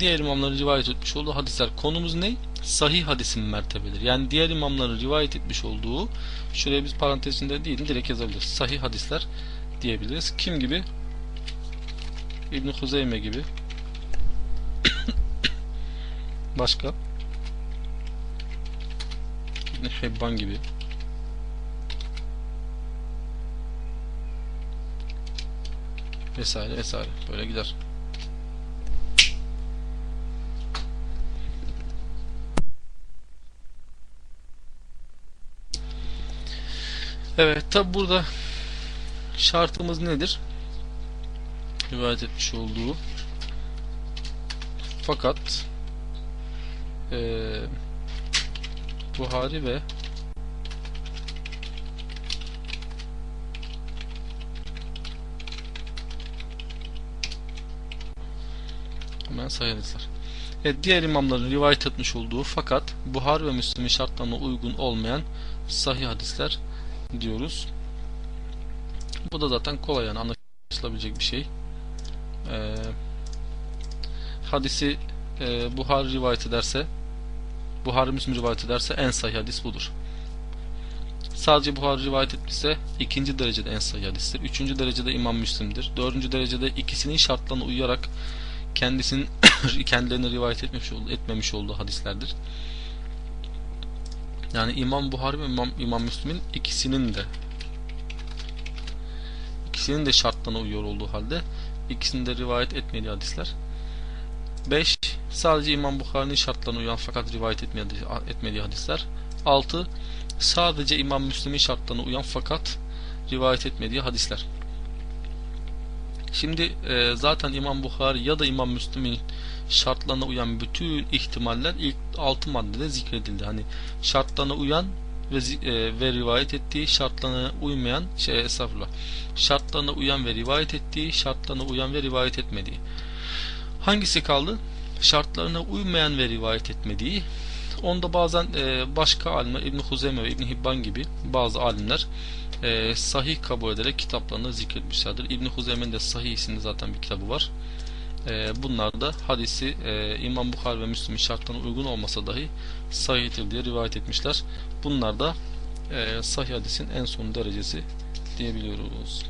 diğer imamların rivayet etmiş olduğu hadisler. Konumuz ne? Sahih hadisin mertebeleri. Yani diğer imamların rivayet etmiş olduğu şuraya biz parantezinde değil direkt yazabiliriz. Sahih hadisler diyebiliriz. Kim gibi? İbn Huzeyme gibi. Başka? İbn Hibban gibi. Vesaire vesaire. Böyle gider. Evet tabi burada şartımız nedir? Rivayet etmiş olduğu fakat e, Buhari ve hemen sayarızlar. Evet, diğer imamların rivayet etmiş olduğu fakat Buhari ve Müslim'in şartlarına uygun olmayan sahih hadisler diyoruz. Bu da zaten kolay yani anlaşılabilecek bir şey. Ee, hadisi e, Buhari rivayet ederse Buhari Müslim rivayet ederse en sahih hadis budur. Sadece Buhari rivayet etmişse ikinci derecede en sahih hadistir. Üçüncü derecede İmam Müslim'dir. Dördüncü derecede ikisinin şartlarına uyarak kendisinin kendilerine rivayet etmemiş, etmemiş olduğu hadislerdir. Yani İmam Buhari ve İmam, İmam Müslim'in ikisinin de ikisinin de şartlarına uyuyor olduğu halde ikisinin de rivayet etmediği hadisler. 5. Sadece İmam Bukhari'nin şartlarına uyan fakat rivayet etmediği, etmediği hadisler. 6. Sadece İmam Müslim'in şartlarına uyan fakat rivayet etmediği hadisler. Şimdi e, zaten İmam Bukhari ya da İmam Müslim'in şartlarına uyan bütün ihtimaller ilk 6 maddede zikredildi. Hani şartlarına uyan ve, e, ve rivayet ettiği şartlarına uymayan şey estağfurullah. Şartlarına uyan ve rivayet ettiği, şartlarına uyan ve rivayet etmediği. Hangisi kaldı? Şartlarına uymayan ve rivayet etmediği. Onda bazen e, başka alimler İbn Huzeyme ve İbn Hibban gibi bazı alimler e, sahih kabul ederek kitaplarında zikretmişlerdir. İbn Huzeyme'nin de Sahih isimli zaten bir kitabı var. E, bunlar da hadisi e, İmam Bukhari ve Müslim'in şartlarına uygun olmasa dahi sahihtir diye rivayet etmişler. Bunlar da e, sahih hadisin en son derecesi diyebiliyoruz.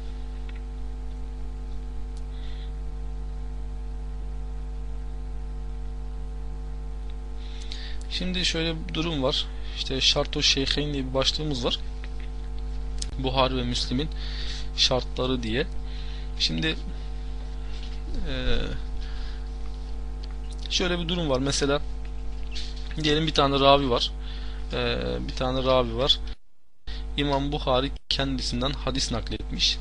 Şimdi şöyle bir durum var. İşte şartu şeyheyn diye bir başlığımız var. Buhari ve Müslim'in şartları diye. Şimdi şöyle bir durum var. Mesela diyelim bir tane ravi var. E, bir tane ravi var. İmam Buhari kendisinden hadis nakletmiş.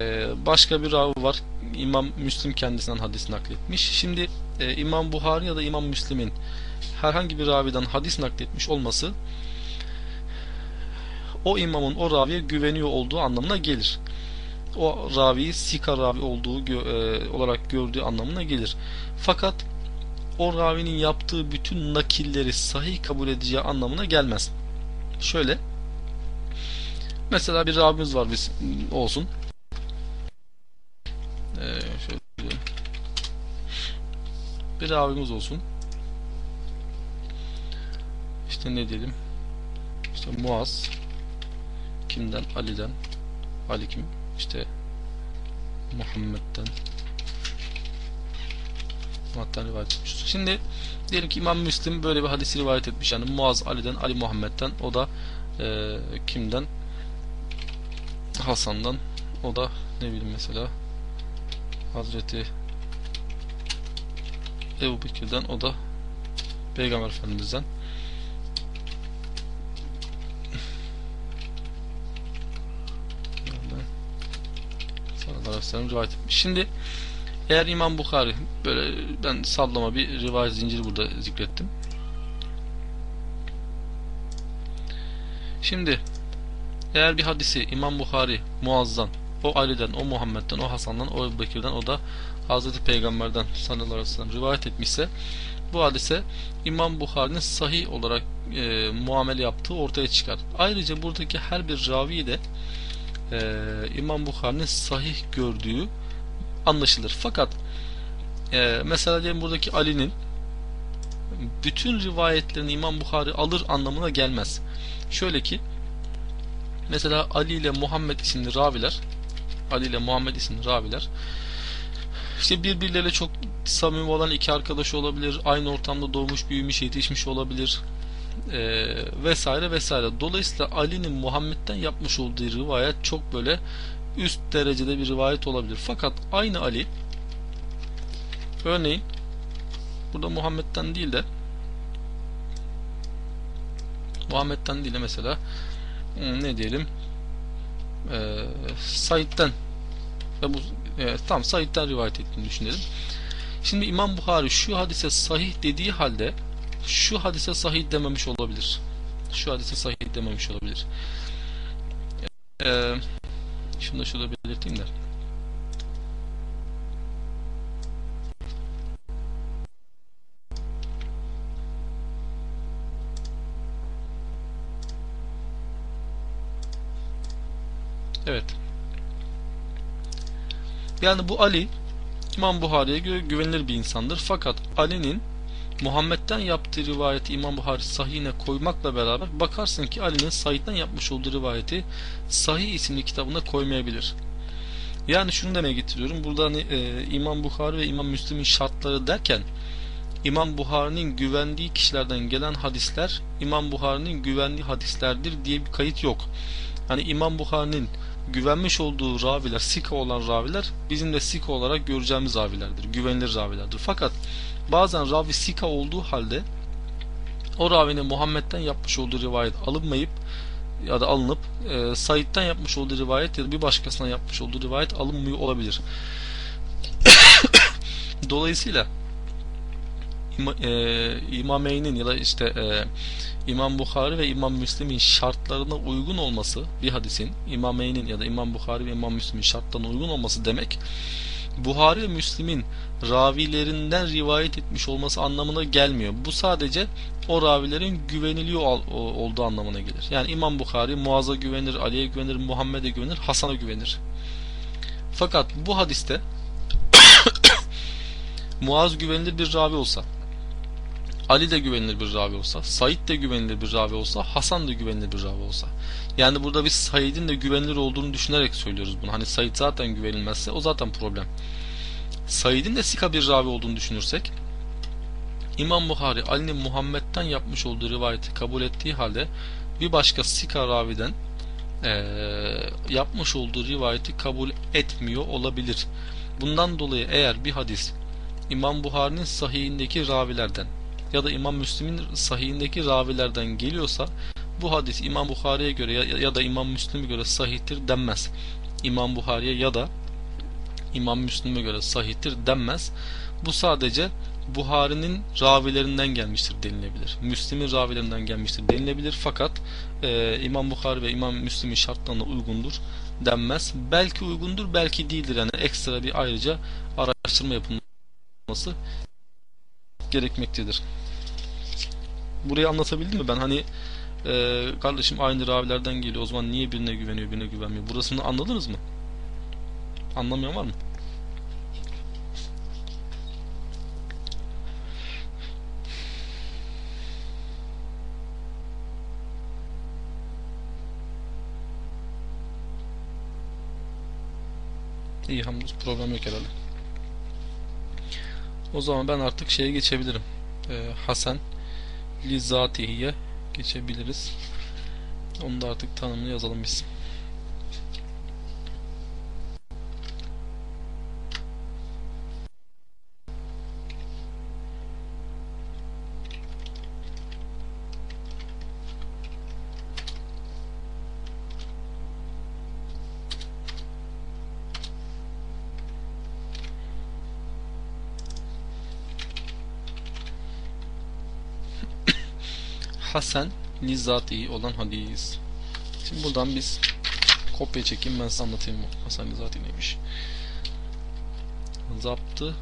E, başka bir ravi var. İmam Müslim kendisinden hadis nakletmiş. Şimdi e, İmam Buhari ya da İmam Müslim'in herhangi bir raviden hadis nakletmiş olması o imamın o raviye güveniyor olduğu anlamına gelir. O raviyi sika ravi olduğu e, olarak gördüğü anlamına gelir. Fakat o ravinin yaptığı bütün nakilleri sahih kabul edeceği anlamına gelmez. Şöyle mesela bir ravimiz var biz olsun. Ee, şöyle. Bir ravimiz olsun. İşte ne diyelim? İşte Muaz kimden? Ali'den. Ali kim? İşte Muhammed'den. Muhammed'den rivayet etmiş. Şimdi diyelim ki İmam Müslim böyle bir hadisi rivayet etmiş. Yani Muaz Ali'den, Ali Muhammed'den. O da e, kimden? Hasan'dan. O da ne bileyim mesela Hazreti Ebu Bekir'den. O da Peygamber Efendimiz'den. Aleyhisselam rivayet etmiş. Şimdi eğer İmam Bukhari böyle ben sallama bir rivayet zinciri burada zikrettim. Şimdi eğer bir hadisi İmam Bukhari Muazz'dan, o Ali'den, o Muhammed'den, o Hasan'dan, o Ebu Bekir'den, o da Hazreti Peygamber'den sallallahu aleyhi ve sellem rivayet etmişse bu hadise İmam Bukhari'nin sahih olarak e, muamele yaptığı ortaya çıkar. Ayrıca buradaki her bir ravi de e, İmam Bukhari'nin sahih gördüğü anlaşılır. Fakat e, mesela diyelim buradaki Ali'nin bütün rivayetlerini İmam Bukhari alır anlamına gelmez. Şöyle ki mesela Ali ile Muhammed isimli raviler Ali ile Muhammed isimli raviler işte birbirleriyle çok samimi olan iki arkadaş olabilir. Aynı ortamda doğmuş, büyümüş, yetişmiş olabilir e, vesaire vesaire. Dolayısıyla Ali'nin Muhammed'den yapmış olduğu rivayet çok böyle üst derecede bir rivayet olabilir. Fakat aynı Ali örneğin burada Muhammed'den değil de Muhammed'den değil de mesela hmm, ne diyelim e, Said'den ve bu e, tam Said'den rivayet ettiğini düşünelim. Şimdi İmam Buhari şu hadise sahih dediği halde şu hadise sahih dememiş olabilir. Şu hadise sahih dememiş olabilir. Ee, şunu da şurada belirteyim de. Evet. Yani bu Ali İmam Buhari'ye göre güvenilir bir insandır. Fakat Ali'nin Muhammed'den yaptığı rivayeti İmam Buhari sahihine koymakla beraber bakarsın ki Ali'nin Said'den yapmış olduğu rivayeti Sahih isimli kitabına koymayabilir. Yani şunu demeye getiriyorum. Burada hani e, İmam Buhari ve İmam Müslim'in şartları derken İmam Buhari'nin güvendiği kişilerden gelen hadisler İmam Buhari'nin güvendiği hadislerdir diye bir kayıt yok. Hani İmam Buhari'nin güvenmiş olduğu raviler, sika olan raviler bizim de sika olarak göreceğimiz ravilerdir. Güvenilir ravilerdir. Fakat bazen ravi sika olduğu halde o ravinin Muhammed'den yapmış olduğu rivayet alınmayıp ya da alınıp e, Said'den yapmış olduğu rivayet ya da bir başkasına yapmış olduğu rivayet alınmıyor olabilir. Dolayısıyla İma, e, İmameynin ya da işte e, İmam Bukhari ve İmam Müslim'in şartlarına uygun olması bir hadisin İmameynin ya da İmam Bukhari ve İmam Müslim'in şartlarına uygun olması demek Buhari Müslim'in ravilerinden rivayet etmiş olması anlamına gelmiyor. Bu sadece o ravilerin güveniliyor olduğu anlamına gelir. Yani İmam Bukhari Muaz'a güvenir, Ali'ye güvenir, Muhammed'e güvenir, Hasan'a güvenir. Fakat bu hadiste Muaz güvenilir bir ravi olsa, Ali de güvenilir bir ravi olsa, Said de güvenilir bir ravi olsa, Hasan da güvenilir bir ravi olsa. Yani burada biz Said'in de güvenilir olduğunu düşünerek söylüyoruz bunu. Hani Said zaten güvenilmezse o zaten problem. Said'in de sika bir ravi olduğunu düşünürsek İmam Buhari Ali'nin Muhammed'den yapmış olduğu rivayeti kabul ettiği halde bir başka sika raviden e, yapmış olduğu rivayeti kabul etmiyor olabilir. Bundan dolayı eğer bir hadis İmam Buhari'nin sahihindeki ravilerden ya da İmam Müslim'in sahihindeki ravilerden geliyorsa bu hadis İmam Buhari'ye göre ya, ya da İmam Müslim'e göre sahihtir denmez. İmam Buhari'ye ya da İmam Müslim'e göre sahihtir denmez. Bu sadece Buhari'nin ravilerinden gelmiştir denilebilir. Müslim'in ravilerinden gelmiştir denilebilir. Fakat e, İmam Buhari ve İmam Müslim'in şartlarına uygundur denmez. Belki uygundur, belki değildir. Yani ekstra bir ayrıca araştırma yapılması gerekmektedir. Burayı anlatabildim mi? Ben hani e, kardeşim aynı ravilerden geliyor. O zaman niye birine güveniyor, birine güvenmiyor? Burasını anladınız mı? Anlamayan var mı? İyi hamdolsun problem yok herhalde. O zaman ben artık şeye geçebilirim. Ee, Hasan Lizatihi'ye geçebiliriz. Onu da artık tanımını yazalım biz. Hasan Lizati olan hadis. Şimdi buradan biz kopya çekeyim ben size anlatayım bu Hasan Lizati neymiş. Zaptı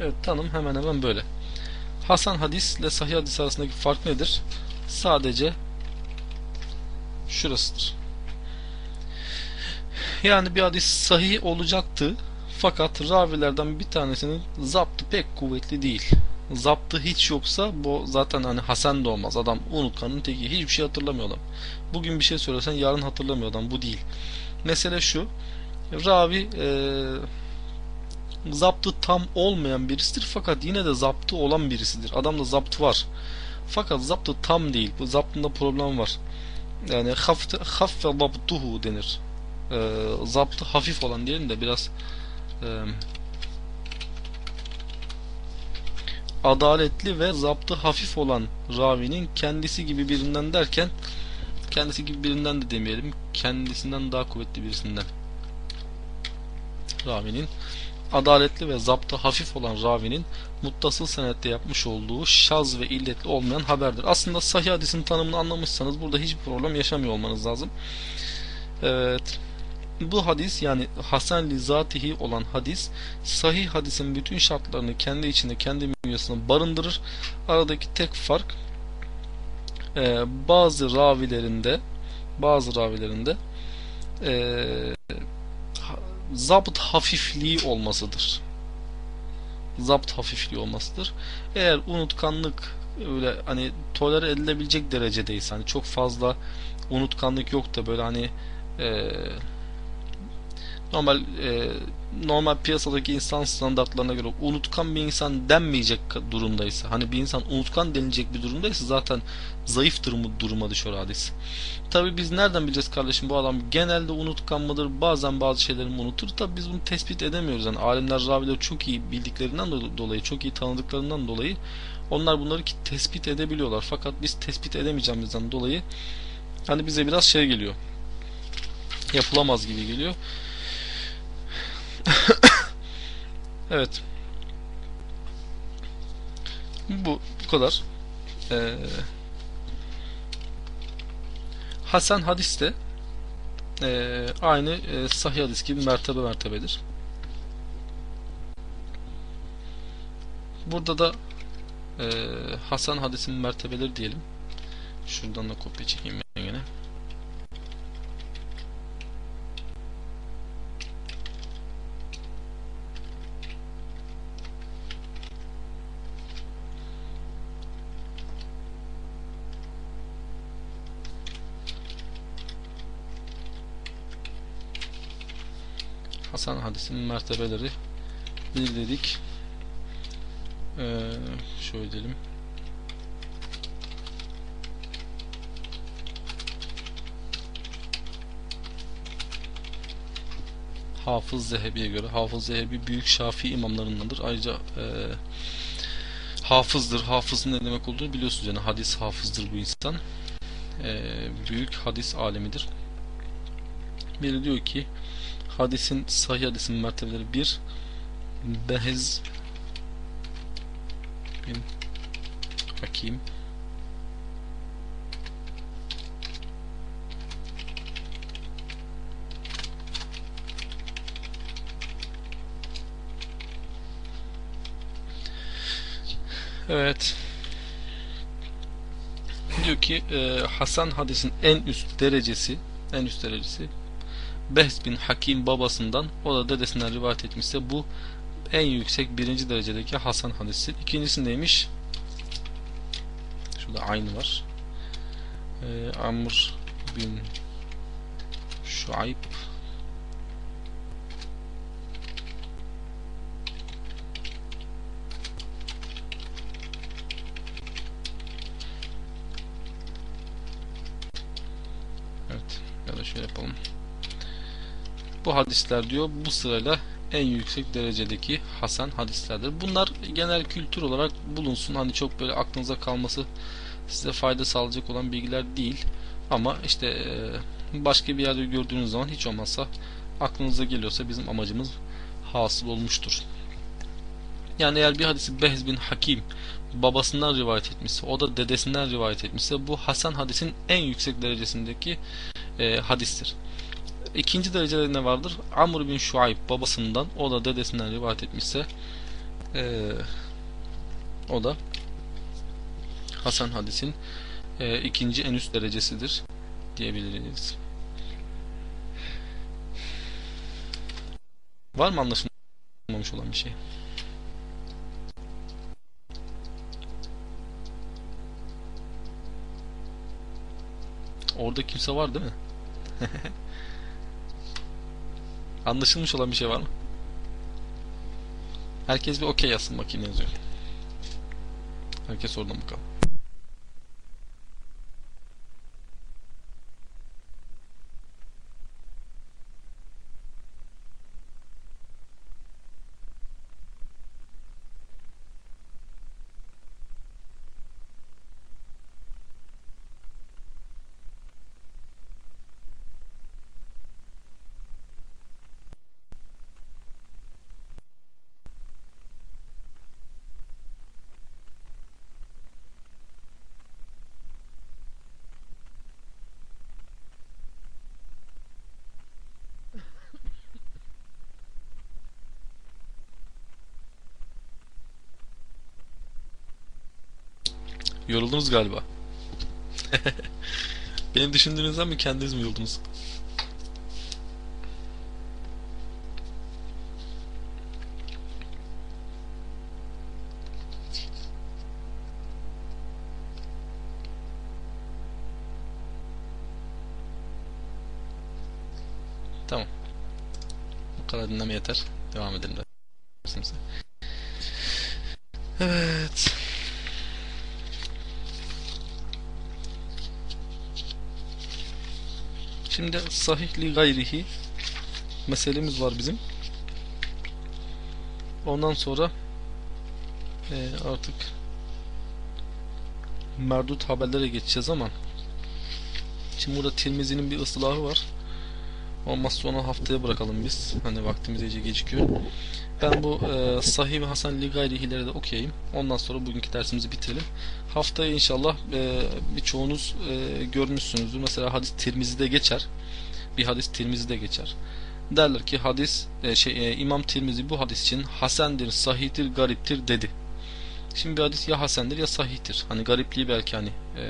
Evet tanım hemen hemen böyle. Hasan hadis ile sahih hadis arasındaki fark nedir? Sadece şurasıdır. Yani bir hadis sahih olacaktı. Fakat ravilerden bir tanesinin zaptı pek kuvvetli değil. Zaptı hiç yoksa bu zaten hani Hasan da olmaz. Adam unutkanın teki. Hiçbir şey hatırlamıyor adam. Bugün bir şey söylesen yarın hatırlamıyor adam. Bu değil. Mesele şu. Ravi e, zaptı tam olmayan birisidir fakat yine de zaptı olan birisidir. Adamda zapt var. Fakat zaptı tam değil. Bu zaptında problem var. Yani haffe zaptuhu denir e, zaptı hafif olan diyelim de biraz e, adaletli ve zaptı hafif olan ravinin kendisi gibi birinden derken kendisi gibi birinden de demeyelim kendisinden daha kuvvetli birisinden ravinin adaletli ve zaptı hafif olan ravinin muttasıl senette yapmış olduğu şaz ve illetli olmayan haberdir. Aslında sahih hadisin tanımını anlamışsanız burada hiçbir problem yaşamıyor olmanız lazım. Evet bu hadis yani Hasan li zatihi olan hadis sahih hadisin bütün şartlarını kendi içinde kendi bünyesinde barındırır. Aradaki tek fark e, bazı ravilerinde bazı ravilerinde e, zapt hafifliği olmasıdır. Zapt hafifliği olmasıdır. Eğer unutkanlık öyle hani tolere edilebilecek derecedeyse hani çok fazla unutkanlık yok da böyle hani eee normal e, normal piyasadaki insan standartlarına göre unutkan bir insan denmeyecek durumdaysa hani bir insan unutkan denilecek bir durumdaysa zaten zayıftır mı duruma düşüyor hadis. Tabi biz nereden bileceğiz kardeşim bu adam genelde unutkan mıdır? Bazen bazı şeyleri unutur. Tabi biz bunu tespit edemiyoruz. Yani alimler ravileri çok iyi bildiklerinden dolayı çok iyi tanıdıklarından dolayı onlar bunları ki tespit edebiliyorlar. Fakat biz tespit edemeyeceğimizden dolayı hani bize biraz şey geliyor yapılamaz gibi geliyor evet. Bu bu kadar. Ee, Hasan hadis de e, aynı e, sahih hadis gibi mertebe mertebedir. Burada da e, Hasan hadisin mertebeleri diyelim. Şuradan da kopya çekeyim ben yine. Hasan hadisinin mertebeleri bir dedik. Ee, şöyle diyelim. Hafız Zehebi'ye göre Hafız Zehebi büyük Şafii imamlarındandır. Ayrıca e, hafızdır. Hafızın ne demek olduğunu biliyorsunuz. Yani hadis hafızdır bu insan. E, büyük hadis alemidir. Biri diyor ki hadisin sahih hadisin mertebeleri 1 Behez bin Hakim Evet. Diyor ki e, Hasan hadisin en üst derecesi en üst derecesi Behz bin Hakim babasından o da dedesinden rivayet etmişse bu en yüksek birinci derecedeki Hasan hadisi. İkincisi neymiş? Şurada aynı var. Ee, Amr bin Şuayb Evet. Ya da şöyle yapalım. Bu hadisler diyor bu sırayla en yüksek derecedeki Hasan hadislerdir. Bunlar genel kültür olarak bulunsun. Hani çok böyle aklınıza kalması size fayda sağlayacak olan bilgiler değil. Ama işte e, başka bir yerde gördüğünüz zaman hiç olmazsa aklınıza geliyorsa bizim amacımız hasıl olmuştur. Yani eğer bir hadisi Behz bin Hakim babasından rivayet etmişse, o da dedesinden rivayet etmişse bu Hasan hadisin en yüksek derecesindeki e, hadistir. İkinci derecede ne vardır? Amr bin Şuayb babasından o da dedesinden rivayet etmişse ee, o da Hasan hadisin e, ikinci en üst derecesidir diyebiliriz. Var mı anlaşılmamış olan bir şey? Orada kimse var değil mi? Anlaşılmış olan bir şey var mı? Herkes bir okey yazsın bakayım yazıyor. Herkes oradan bakalım. Yoruldunuz galiba. Benim düşündüğünüzden mi kendiniz mi yoruldunuz? Tamam. kadar dinleme yeter. Devam edelim dersimize. Şimdi sahihli gayrihi meselemiz var bizim. Ondan sonra e, artık merdut haberlere geçeceğiz ama şimdi burada Tirmizi'nin bir ıslahı var. Olmaz sonra haftaya bırakalım biz. Hani vaktimiz iyice gecikiyor. Ben bu e, Sahih ve Hasan li gayrihileri de okuyayım. Ondan sonra bugünkü dersimizi bitirelim. Haftaya inşallah e, birçoğunuz e, görmüşsünüzdür. Mesela hadis Tirmizi'de geçer. Bir hadis Tirmizi'de geçer. Derler ki hadis e, şey e, İmam Tirmizi bu hadis için hasendir, sahihtir, gariptir dedi. Şimdi bir hadis ya hasendir ya sahihtir. Hani garipliği belki hani e,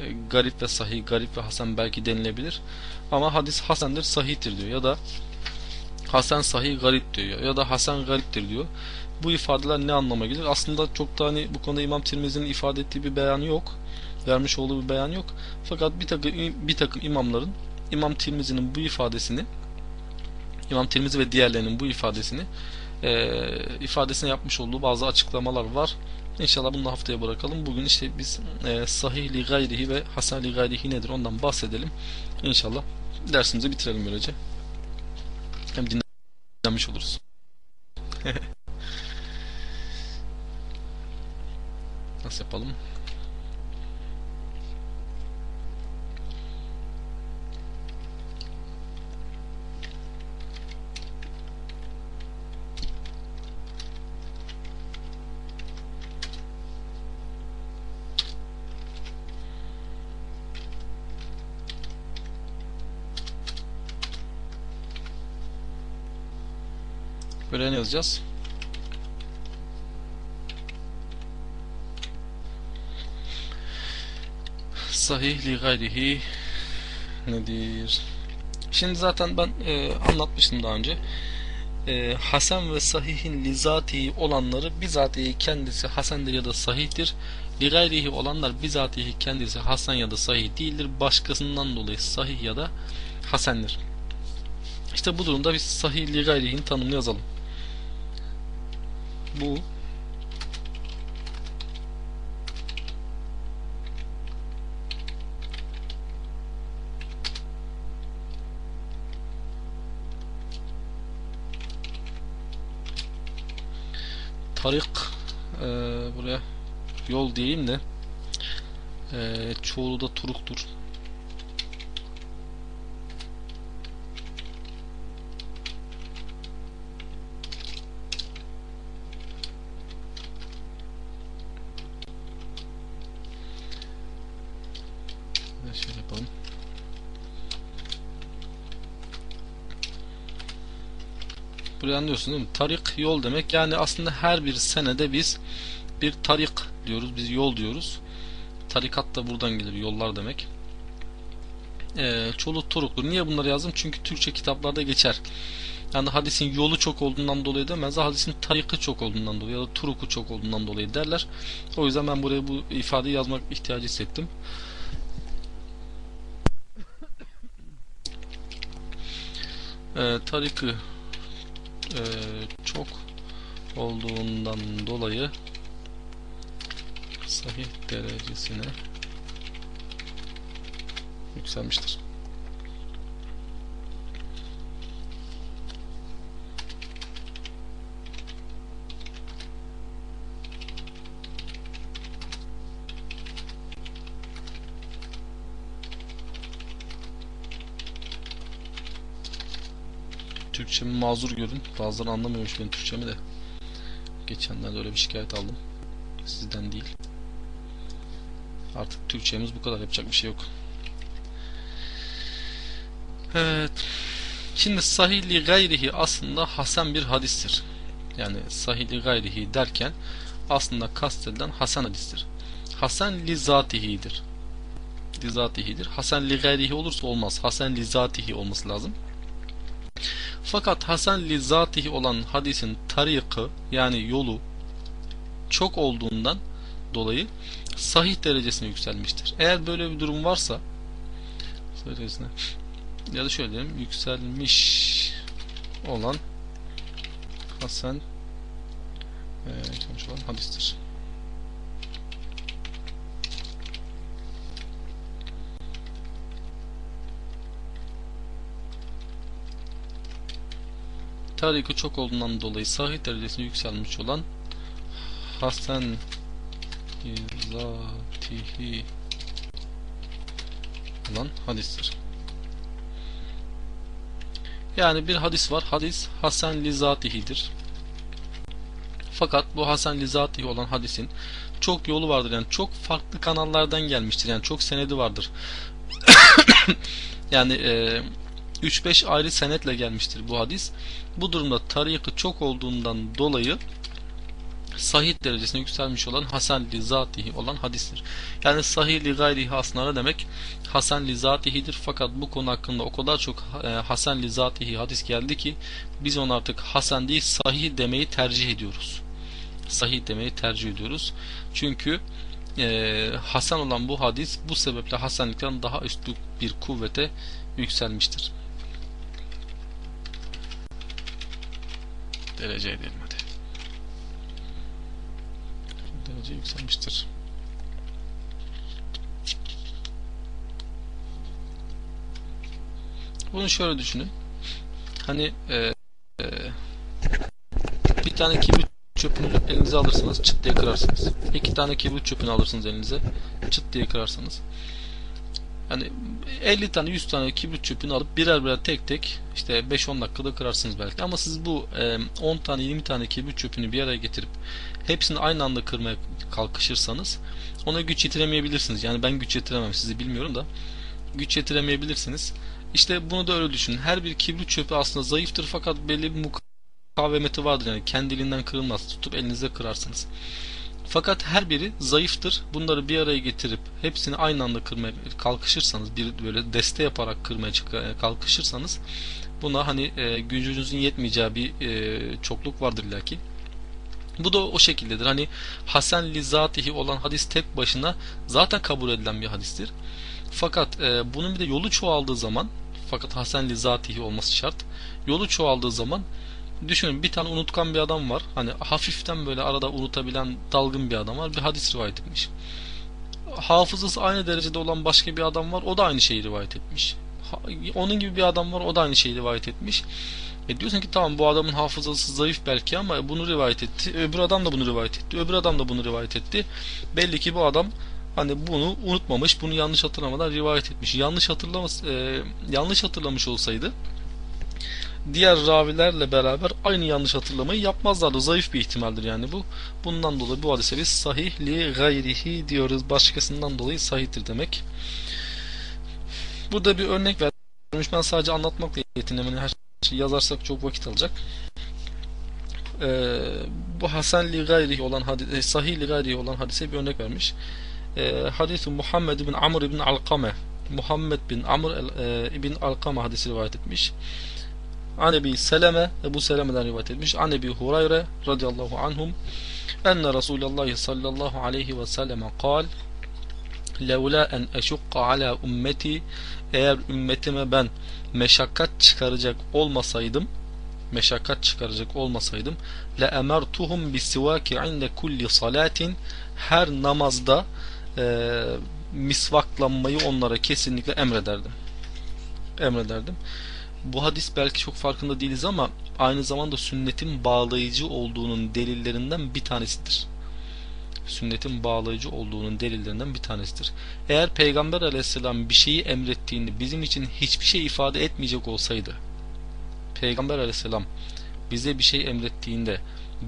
e, garip ve sahih, garip ve hasen belki denilebilir. Ama hadis hasendir, sahihtir diyor. Ya da Hasan sahih garip diyor ya da Hasan gariptir diyor. Bu ifadeler ne anlama gelir? Aslında çok da hani bu konuda İmam Tirmizi'nin ifade ettiği bir beyan yok. Vermiş olduğu bir beyan yok. Fakat bir takım, bir takım imamların İmam Tirmizi'nin bu ifadesini İmam Tirmizi ve diğerlerinin bu ifadesini e, ifadesine yapmış olduğu bazı açıklamalar var. İnşallah bunu haftaya bırakalım. Bugün işte biz e, sahih gayrihi ve hasan li gayrihi nedir ondan bahsedelim. İnşallah dersimizi bitirelim böylece. Hem dinlenmiş oluruz. Nasıl yapalım? Böyle ne yazacağız? Sahih li gayrihi nedir? Şimdi zaten ben e, anlatmıştım daha önce. E, Hasan ve sahihin lizatihi olanları bizatihi kendisi hasendir ya da sahihtir. Li gayrihi olanlar bizatihi kendisi hasan ya da sahih değildir. Başkasından dolayı sahih ya da hasendir. İşte bu durumda biz sahih li gayrihin tanımını yazalım bu. Tarik e, buraya yol diyeyim de e, çoğulu da turuktur Şöyle yapalım. Burayı anlıyorsun değil mi? Tarik yol demek. Yani aslında her bir senede biz bir tarik diyoruz. Biz yol diyoruz. Tarikat da buradan gelir. Yollar demek. Ee, çoluk toruklu. Niye bunları yazdım? Çünkü Türkçe kitaplarda geçer. Yani hadisin yolu çok olduğundan dolayı demez. Hadisin tarikı çok olduğundan dolayı ya da turuku çok olduğundan dolayı derler. O yüzden ben buraya bu ifadeyi yazmak ihtiyacı hissettim. e, tarikı e, çok olduğundan dolayı sahih derecesine yükselmiştir. Türkçemi mazur görün. Bazıları anlamıyormuş benim Türkçemi de. Geçenlerde öyle bir şikayet aldım. Sizden değil. Artık Türkçemiz bu kadar. Yapacak bir şey yok. Evet. Şimdi sahihli gayrihi aslında hasen bir hadistir. Yani sahihli gayrihi derken aslında kastedilen hasen hadistir. Hasen li zatihidir. Li zatihidir. Hasen li gayrihi olursa olmaz. Hasen li zatihi olması lazım. Fakat Hasan li zatihi olan hadisin tarikı yani yolu çok olduğundan dolayı sahih derecesine yükselmiştir. Eğer böyle bir durum varsa derecesine ya da şöyle diyelim yükselmiş olan Hasan e, olan hadistir. Tariki çok olduğundan dolayı sahih derecesine yükselmiş olan Hasan zatihi olan hadistir. Yani bir hadis var. Hadis Hasan lizatihidir. Fakat bu Hasan lizatihi olan hadisin çok yolu vardır. Yani çok farklı kanallardan gelmiştir. Yani çok senedi vardır. yani e, 3-5 ayrı senetle gelmiştir bu hadis. Bu durumda tarikı çok olduğundan dolayı sahih derecesine yükselmiş olan hasan li zatihi olan hadistir. Yani sahih li gayrihi aslında demek? Hasan li zatihidir fakat bu konu hakkında o kadar çok e, hasan li zatihi hadis geldi ki biz onu artık hasan değil sahih demeyi tercih ediyoruz. Sahih demeyi tercih ediyoruz. Çünkü e, hasan olan bu hadis bu sebeple hasenlikten daha üst bir kuvvete yükselmiştir. Derece edelim hadi. Derece yükselmiştir. Bunu şöyle düşünün. Hani e, e, bir tane kibrit çöpünü elinize alırsınız çıt diye kırarsınız. İki tane kibrit çöpünü alırsınız elinize çıt diye kırarsınız. Yani 50 tane 100 tane kibrit çöpünü alıp birer birer tek tek işte 5-10 dakikada kırarsınız belki ama siz bu 10 tane 20 tane kibrit çöpünü bir araya getirip hepsini aynı anda kırmaya kalkışırsanız ona güç yetiremeyebilirsiniz. Yani ben güç yetiremem sizi bilmiyorum da güç yetiremeyebilirsiniz. İşte bunu da öyle düşünün. Her bir kibrit çöpü aslında zayıftır fakat belli bir mukavemeti vardır. Yani kendiliğinden kırılmaz. Tutup elinize kırarsınız. Fakat her biri zayıftır. Bunları bir araya getirip hepsini aynı anda kırmaya kalkışırsanız bir böyle deste yaparak kırmaya kalkışırsanız buna hani e, gücünüzün yetmeyeceği bir e, çokluk vardır illaki. Bu da o şekildedir. Hani Hasan li zatihi olan hadis tek başına zaten kabul edilen bir hadistir. Fakat e, bunun bir de yolu çoğaldığı zaman fakat Hasan li zatihi olması şart. Yolu çoğaldığı zaman düşünün bir tane unutkan bir adam var. Hani hafiften böyle arada unutabilen dalgın bir adam var. Bir hadis rivayet etmiş. Hafızası aynı derecede olan başka bir adam var. O da aynı şeyi rivayet etmiş. Onun gibi bir adam var. O da aynı şeyi rivayet etmiş. E diyorsun ki tamam bu adamın hafızası zayıf belki ama bunu rivayet etti. Öbür adam da bunu rivayet etti. Öbür adam da bunu rivayet etti. Belli ki bu adam hani bunu unutmamış, bunu yanlış hatırlamadan rivayet etmiş. Yanlış hatırlamış, e, yanlış hatırlamış olsaydı diğer ravilerle beraber aynı yanlış hatırlamayı yapmazlardı. Zayıf bir ihtimaldir yani bu. Bundan dolayı bu hadise biz sahih gayrihi diyoruz. Başkasından dolayı sahihtir demek. Burada bir örnek vermiş. Ben sadece anlatmakla yetindim. her şey yazarsak çok vakit alacak. Ee, bu Hasan li gayrihi olan hadise, sahih li gayrihi olan hadise bir örnek vermiş. Ee, hadis Muhammed bin Amr bin Alkame Muhammed bin Amr e, ibn Alkame hadisi rivayet etmiş. An Ebi Seleme Ebu Seleme'den rivayet etmiş. An Ebi Hurayre radıyallahu anhum enne Resulullah sallallahu aleyhi ve selleme kal levla en eşukka ala ümmeti eğer ümmetime ben meşakkat çıkaracak olmasaydım meşakkat çıkaracak olmasaydım le emertuhum bisivaki inde kulli salatin her namazda e, misvaklanmayı onlara kesinlikle emrederdim emrederdim bu hadis belki çok farkında değiliz ama aynı zamanda sünnetin bağlayıcı olduğunun delillerinden bir tanesidir. Sünnetin bağlayıcı olduğunun delillerinden bir tanesidir. Eğer Peygamber aleyhisselam bir şeyi emrettiğinde bizim için hiçbir şey ifade etmeyecek olsaydı, Peygamber aleyhisselam bize bir şey emrettiğinde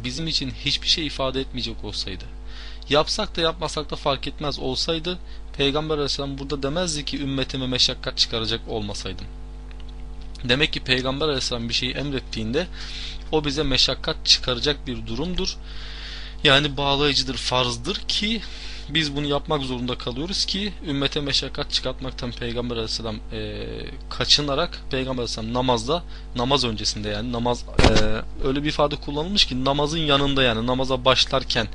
bizim için hiçbir şey ifade etmeyecek olsaydı, yapsak da yapmasak da fark etmez olsaydı, Peygamber aleyhisselam burada demezdi ki ümmetime meşakkat çıkaracak olmasaydım. Demek ki Peygamber Aleyhisselam bir şeyi emrettiğinde o bize meşakkat çıkaracak bir durumdur. Yani bağlayıcıdır, farzdır ki biz bunu yapmak zorunda kalıyoruz ki ümmete meşakkat çıkartmaktan Peygamber Aleyhisselam e, kaçınarak Peygamber Aleyhisselam namazda namaz öncesinde yani namaz e, öyle bir ifade kullanılmış ki namazın yanında yani namaza başlarken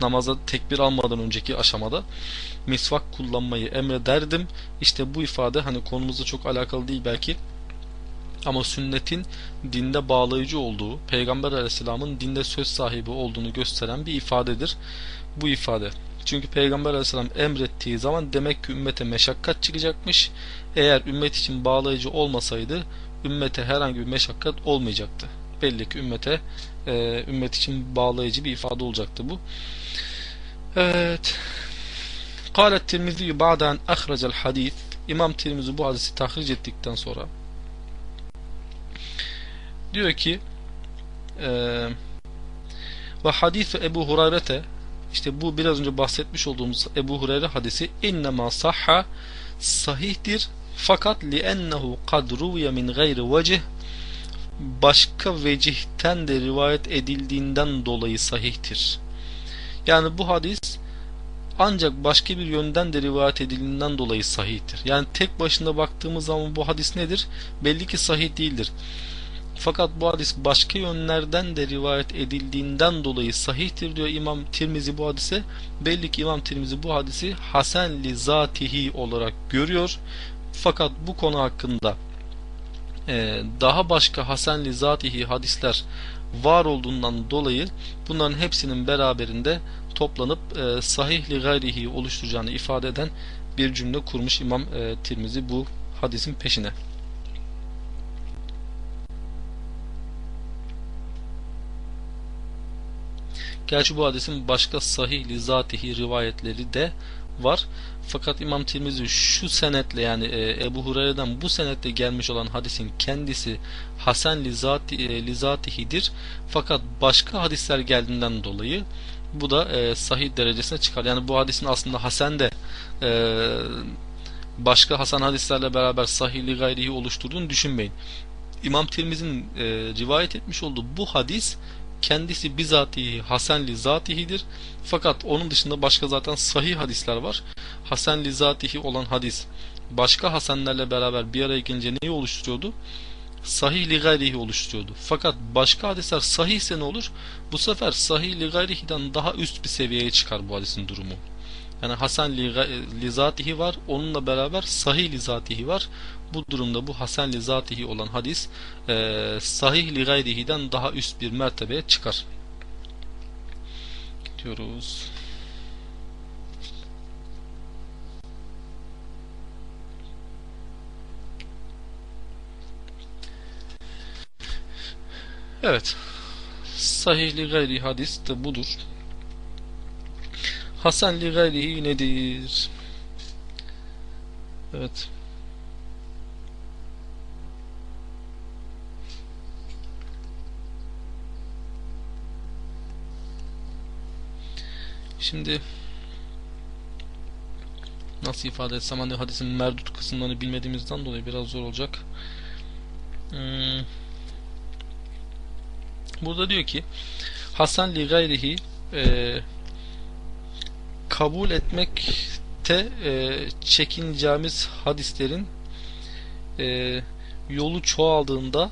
namaza tekbir almadan önceki aşamada misvak kullanmayı emrederdim. İşte bu ifade hani konumuzla çok alakalı değil belki Ama sünnetin dinde bağlayıcı olduğu, Peygamber aleyhisselamın dinde söz sahibi olduğunu gösteren bir ifadedir. Bu ifade. Çünkü Peygamber aleyhisselam emrettiği zaman demek ki ümmete meşakkat çıkacakmış. Eğer ümmet için bağlayıcı olmasaydı ümmete herhangi bir meşakkat olmayacaktı. Belli ki ümmete e, ümmet için bağlayıcı bir ifade olacaktı bu. Evet. قال الترمذي بعد أن أخرج الحديث İmam Tirmizi bu hadisi tahric ettikten sonra diyor ki e, ve hadis Ebu Hureyre'te işte bu biraz önce bahsetmiş olduğumuz Ebu Hureyre hadisi innema sahha sahihtir fakat li'ennehu kad ruviye min gayri vecih başka vecihten de rivayet edildiğinden dolayı sahihtir. Yani bu hadis ancak başka bir yönden de rivayet edildiğinden dolayı sahihtir. Yani tek başına baktığımız zaman bu hadis nedir? Belli ki sahih değildir. Fakat bu hadis başka yönlerden de rivayet edildiğinden dolayı sahihtir diyor İmam Tirmizi bu hadise. Belli ki İmam Tirmizi bu hadisi Hasan li zatihi olarak görüyor. Fakat bu konu hakkında e, daha başka Hasan li zatihi hadisler var olduğundan dolayı bunların hepsinin beraberinde toplanıp e, sahih li gayrihi oluşturacağını ifade eden bir cümle kurmuş İmam e, Tirmizi bu hadisin peşine. Gerçi bu hadisin başka sahih li zatihi rivayetleri de var. Fakat İmam Tirmizi şu senetle yani e, Ebu Hureyre'den bu senetle gelmiş olan hadisin kendisi Hasan lizati, e, lizatihidir. Fakat başka hadisler geldiğinden dolayı bu da e, sahih derecesine çıkar. Yani bu hadisin aslında Hasan de e, başka Hasan hadislerle beraber sahihli gayrihi oluşturduğunu düşünmeyin. İmam Tirmizi'nin e, rivayet etmiş olduğu bu hadis kendisi bizatihi hasenli zatihidir. Fakat onun dışında başka zaten sahih hadisler var. Hasenli zatihi olan hadis başka hasenlerle beraber bir araya gelince neyi oluşturuyordu? Sahih li gayrihi oluşturuyordu. Fakat başka hadisler sahihse ne olur? Bu sefer sahih li gayrihiden daha üst bir seviyeye çıkar bu hadisin durumu. Yani Hasan li, li zatihi var. Onunla beraber sahih li zatihi var. Bu durumda bu Hasan li zatihi olan hadis e, sahih li gayrihiden daha üst bir mertebeye çıkar. Gidiyoruz. Evet. Sahih li gayri hadis de budur. Hasan li gayrihi nedir? Evet. Şimdi nasıl ifade etsem hani hadisin merdut kısımlarını bilmediğimizden dolayı biraz zor olacak. Hmm. Burada diyor ki Hasan li gayrihi e, kabul etmekte e, çekineceğimiz hadislerin e, yolu çoğaldığında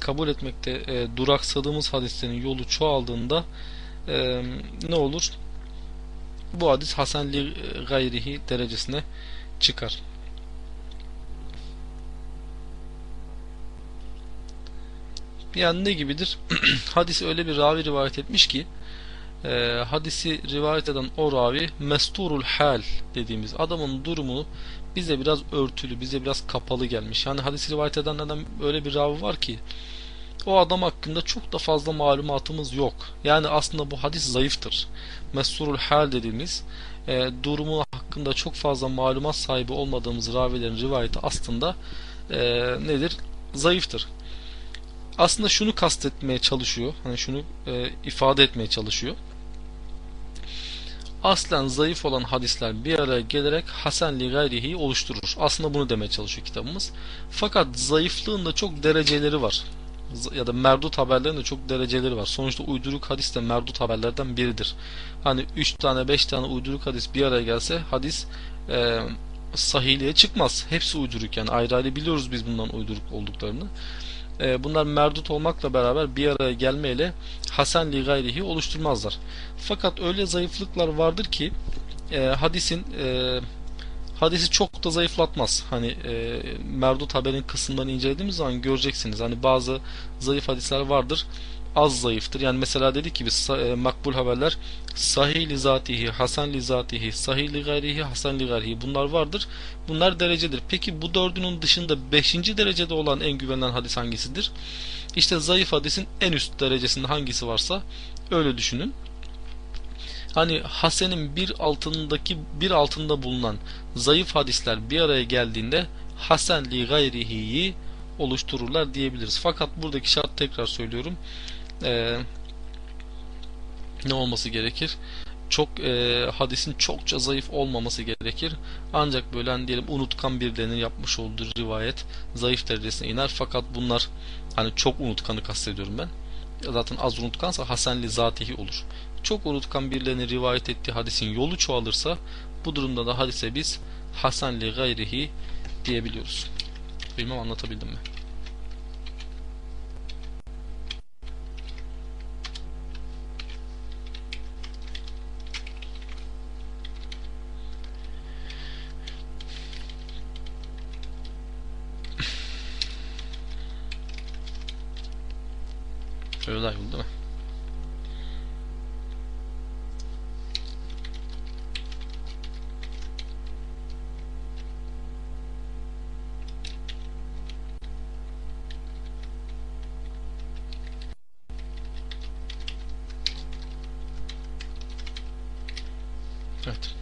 kabul etmekte e, duraksadığımız hadislerin yolu çoğaldığında e, ne olur? Bu hadis Hasan li gayrihi derecesine çıkar. Yani ne gibidir? hadis öyle bir ravi rivayet etmiş ki e, hadisi rivayet eden o ravi mesturul hal dediğimiz adamın durumu bize biraz örtülü, bize biraz kapalı gelmiş. Yani hadisi rivayet eden adam öyle bir ravi var ki o adam hakkında çok da fazla malumatımız yok. Yani aslında bu hadis zayıftır. Mesturul hal dediğimiz e, durumu hakkında çok fazla malumat sahibi olmadığımız ravilerin rivayeti aslında e, nedir? Zayıftır. Aslında şunu kastetmeye çalışıyor. Hani şunu e, ifade etmeye çalışıyor aslen zayıf olan hadisler bir araya gelerek Hasan li gayrihi oluşturur. Aslında bunu demeye çalışıyor kitabımız. Fakat zayıflığın da çok dereceleri var. Ya da merdut haberlerin de çok dereceleri var. Sonuçta uyduruk hadis de merdut haberlerden biridir. Hani 3 tane 5 tane uyduruk hadis bir araya gelse hadis e, sahiliğe çıkmaz. Hepsi uyduruk yani ayrı ayrı biliyoruz biz bundan uyduruk olduklarını. E, bunlar merdut olmakla beraber bir araya gelmeyle Hasan li gayrihi oluşturmazlar. Fakat öyle zayıflıklar vardır ki e, hadisin e, hadisi çok da zayıflatmaz. Hani e, merdut haberin kısımlarını incelediğimiz zaman göreceksiniz. Hani bazı zayıf hadisler vardır. Az zayıftır. Yani mesela dedik gibi e, makbul haberler sahih li zatihi, hasan li zatihi, sahih li gayrihi, hasan li gayrihi bunlar vardır. Bunlar derecedir. Peki bu dördünün dışında beşinci derecede olan en güvenilen hadis hangisidir? İşte zayıf hadisin en üst derecesinde hangisi varsa öyle düşünün hani hasenin bir altındaki bir altında bulunan zayıf hadisler bir araya geldiğinde hasen li gayrihi'yi oluştururlar diyebiliriz. Fakat buradaki şart tekrar söylüyorum. Ee, ne olması gerekir? Çok e, hadisin çokça zayıf olmaması gerekir. Ancak böyle hani diyelim unutkan birilerinin yapmış olduğu rivayet zayıf derecesine iner. Fakat bunlar hani çok unutkanı kastediyorum ben. Zaten az unutkansa hasenli zatihi olur çok unutkan birilerinin rivayet ettiği hadisin yolu çoğalırsa bu durumda da hadise biz Hasan li gayrihi diyebiliyoruz. Bilmem anlatabildim mi? Öyle değil mi? Evet.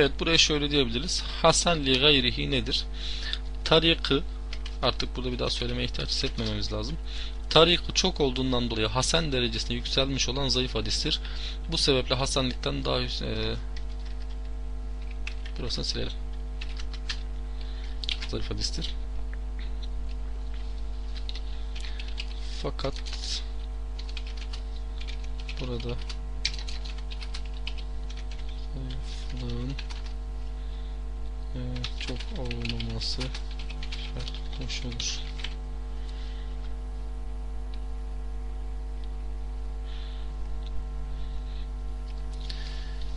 Evet buraya şöyle diyebiliriz. Hasan li gayrihi nedir? Tarikı Artık burada bir daha söylemeye ihtiyaç hissetmememiz lazım. Tarikı çok olduğundan dolayı Hasan derecesine yükselmiş olan zayıf hadistir. Bu sebeple Hasanlıktan daha e, burasını silelim. Zayıf hadistir. Fakat burada zayıflığın e, çok olmaması hoş olur.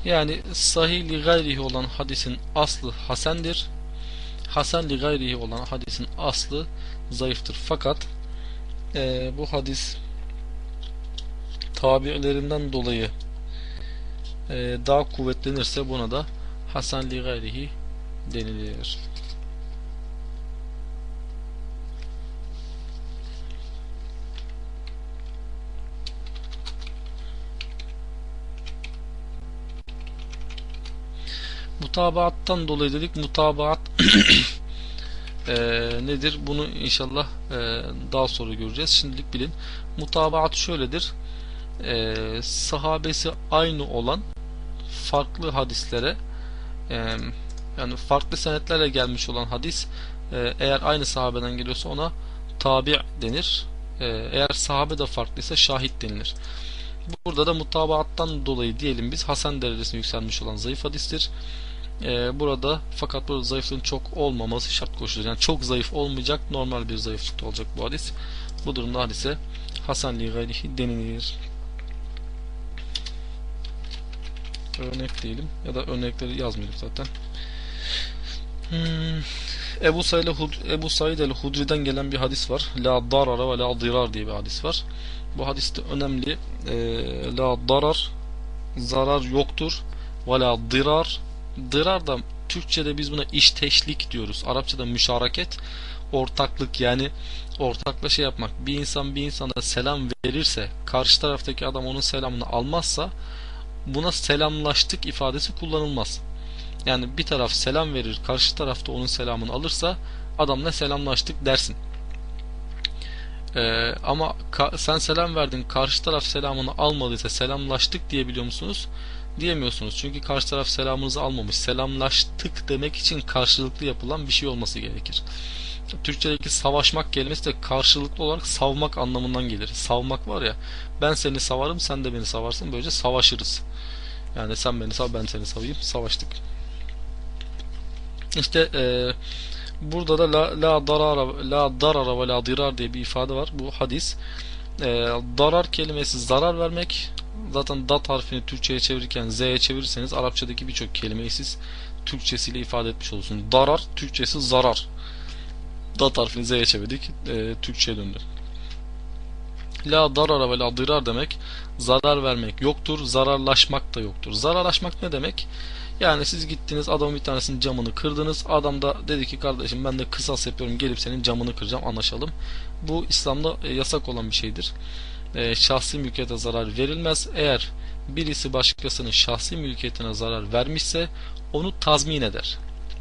Yani sahih li gayrihi olan hadisin aslı hasendir. Hasen li gayrihi olan hadisin aslı zayıftır. Fakat e, bu hadis tabiilerinden dolayı e, daha kuvvetlenirse buna da hasen li gayrihi denilir. mutabaattan dolayı dedik mutabaat e, nedir? Bunu inşallah e, daha sonra göreceğiz. Şimdilik bilin. Mutabaat şöyledir. E, sahabesi aynı olan farklı hadislere e, yani farklı senetlerle gelmiş olan hadis e, eğer aynı sahabeden geliyorsa ona tabi denir e, eğer sahabe de farklıysa şahit denilir burada da mutabaattan dolayı diyelim biz Hasan derecesine yükselmiş olan zayıf hadistir ee, burada fakat burada zayıflığın çok olmaması şart koşulur. Yani çok zayıf olmayacak normal bir zayıflıkta olacak bu hadis. Bu durumda hadise Hasan li gayrihi denilir. Örnek diyelim ya da örnekleri yazmayalım zaten. Hmm. Ebu Said, Ebu Said el-Hudri'den gelen bir hadis var. La darara ve la dirar diye bir hadis var. Bu hadiste önemli. E, la darar zarar yoktur. Ve la dirar Dırar da Türkçe'de biz buna işteşlik diyoruz. Arapçada müşaraket ortaklık yani ortakla şey yapmak. Bir insan bir insana selam verirse karşı taraftaki adam onun selamını almazsa buna selamlaştık ifadesi kullanılmaz. Yani bir taraf selam verir karşı tarafta onun selamını alırsa adamla selamlaştık dersin. Ee, ama sen selam verdin karşı taraf selamını almadıysa selamlaştık diyebiliyor musunuz? diyemiyorsunuz. Çünkü karşı taraf selamınızı almamış. Selamlaştık demek için karşılıklı yapılan bir şey olması gerekir. Türkçedeki savaşmak kelimesi de karşılıklı olarak savmak anlamından gelir. Savmak var ya ben seni savarım sen de beni savarsın böylece savaşırız. Yani sen beni sav ben seni savayım savaştık. İşte e, burada da la, la darara la darara ve la dirar diye bir ifade var. Bu hadis. E, darar kelimesi zarar vermek. Zaten dat harfini Türkçe'ye çevirirken Z'ye çevirirseniz Arapçadaki birçok kelimeyi siz Türkçesiyle ifade etmiş olursunuz. Darar Türkçesi zarar. Dat harfini Z'ye çevirdik. E, Türkçe'ye döndü. La darara ve la dirar demek zarar vermek yoktur, zararlaşmak da yoktur. Zararlaşmak ne demek? Yani siz gittiniz adamın bir tanesinin camını kırdınız. Adam da dedi ki kardeşim ben de kısas yapıyorum gelip senin camını kıracağım anlaşalım. Bu İslam'da e, yasak olan bir şeydir. E, şahsi mülkiyete zarar verilmez. Eğer birisi başkasının şahsi mülkiyetine zarar vermişse onu tazmin eder.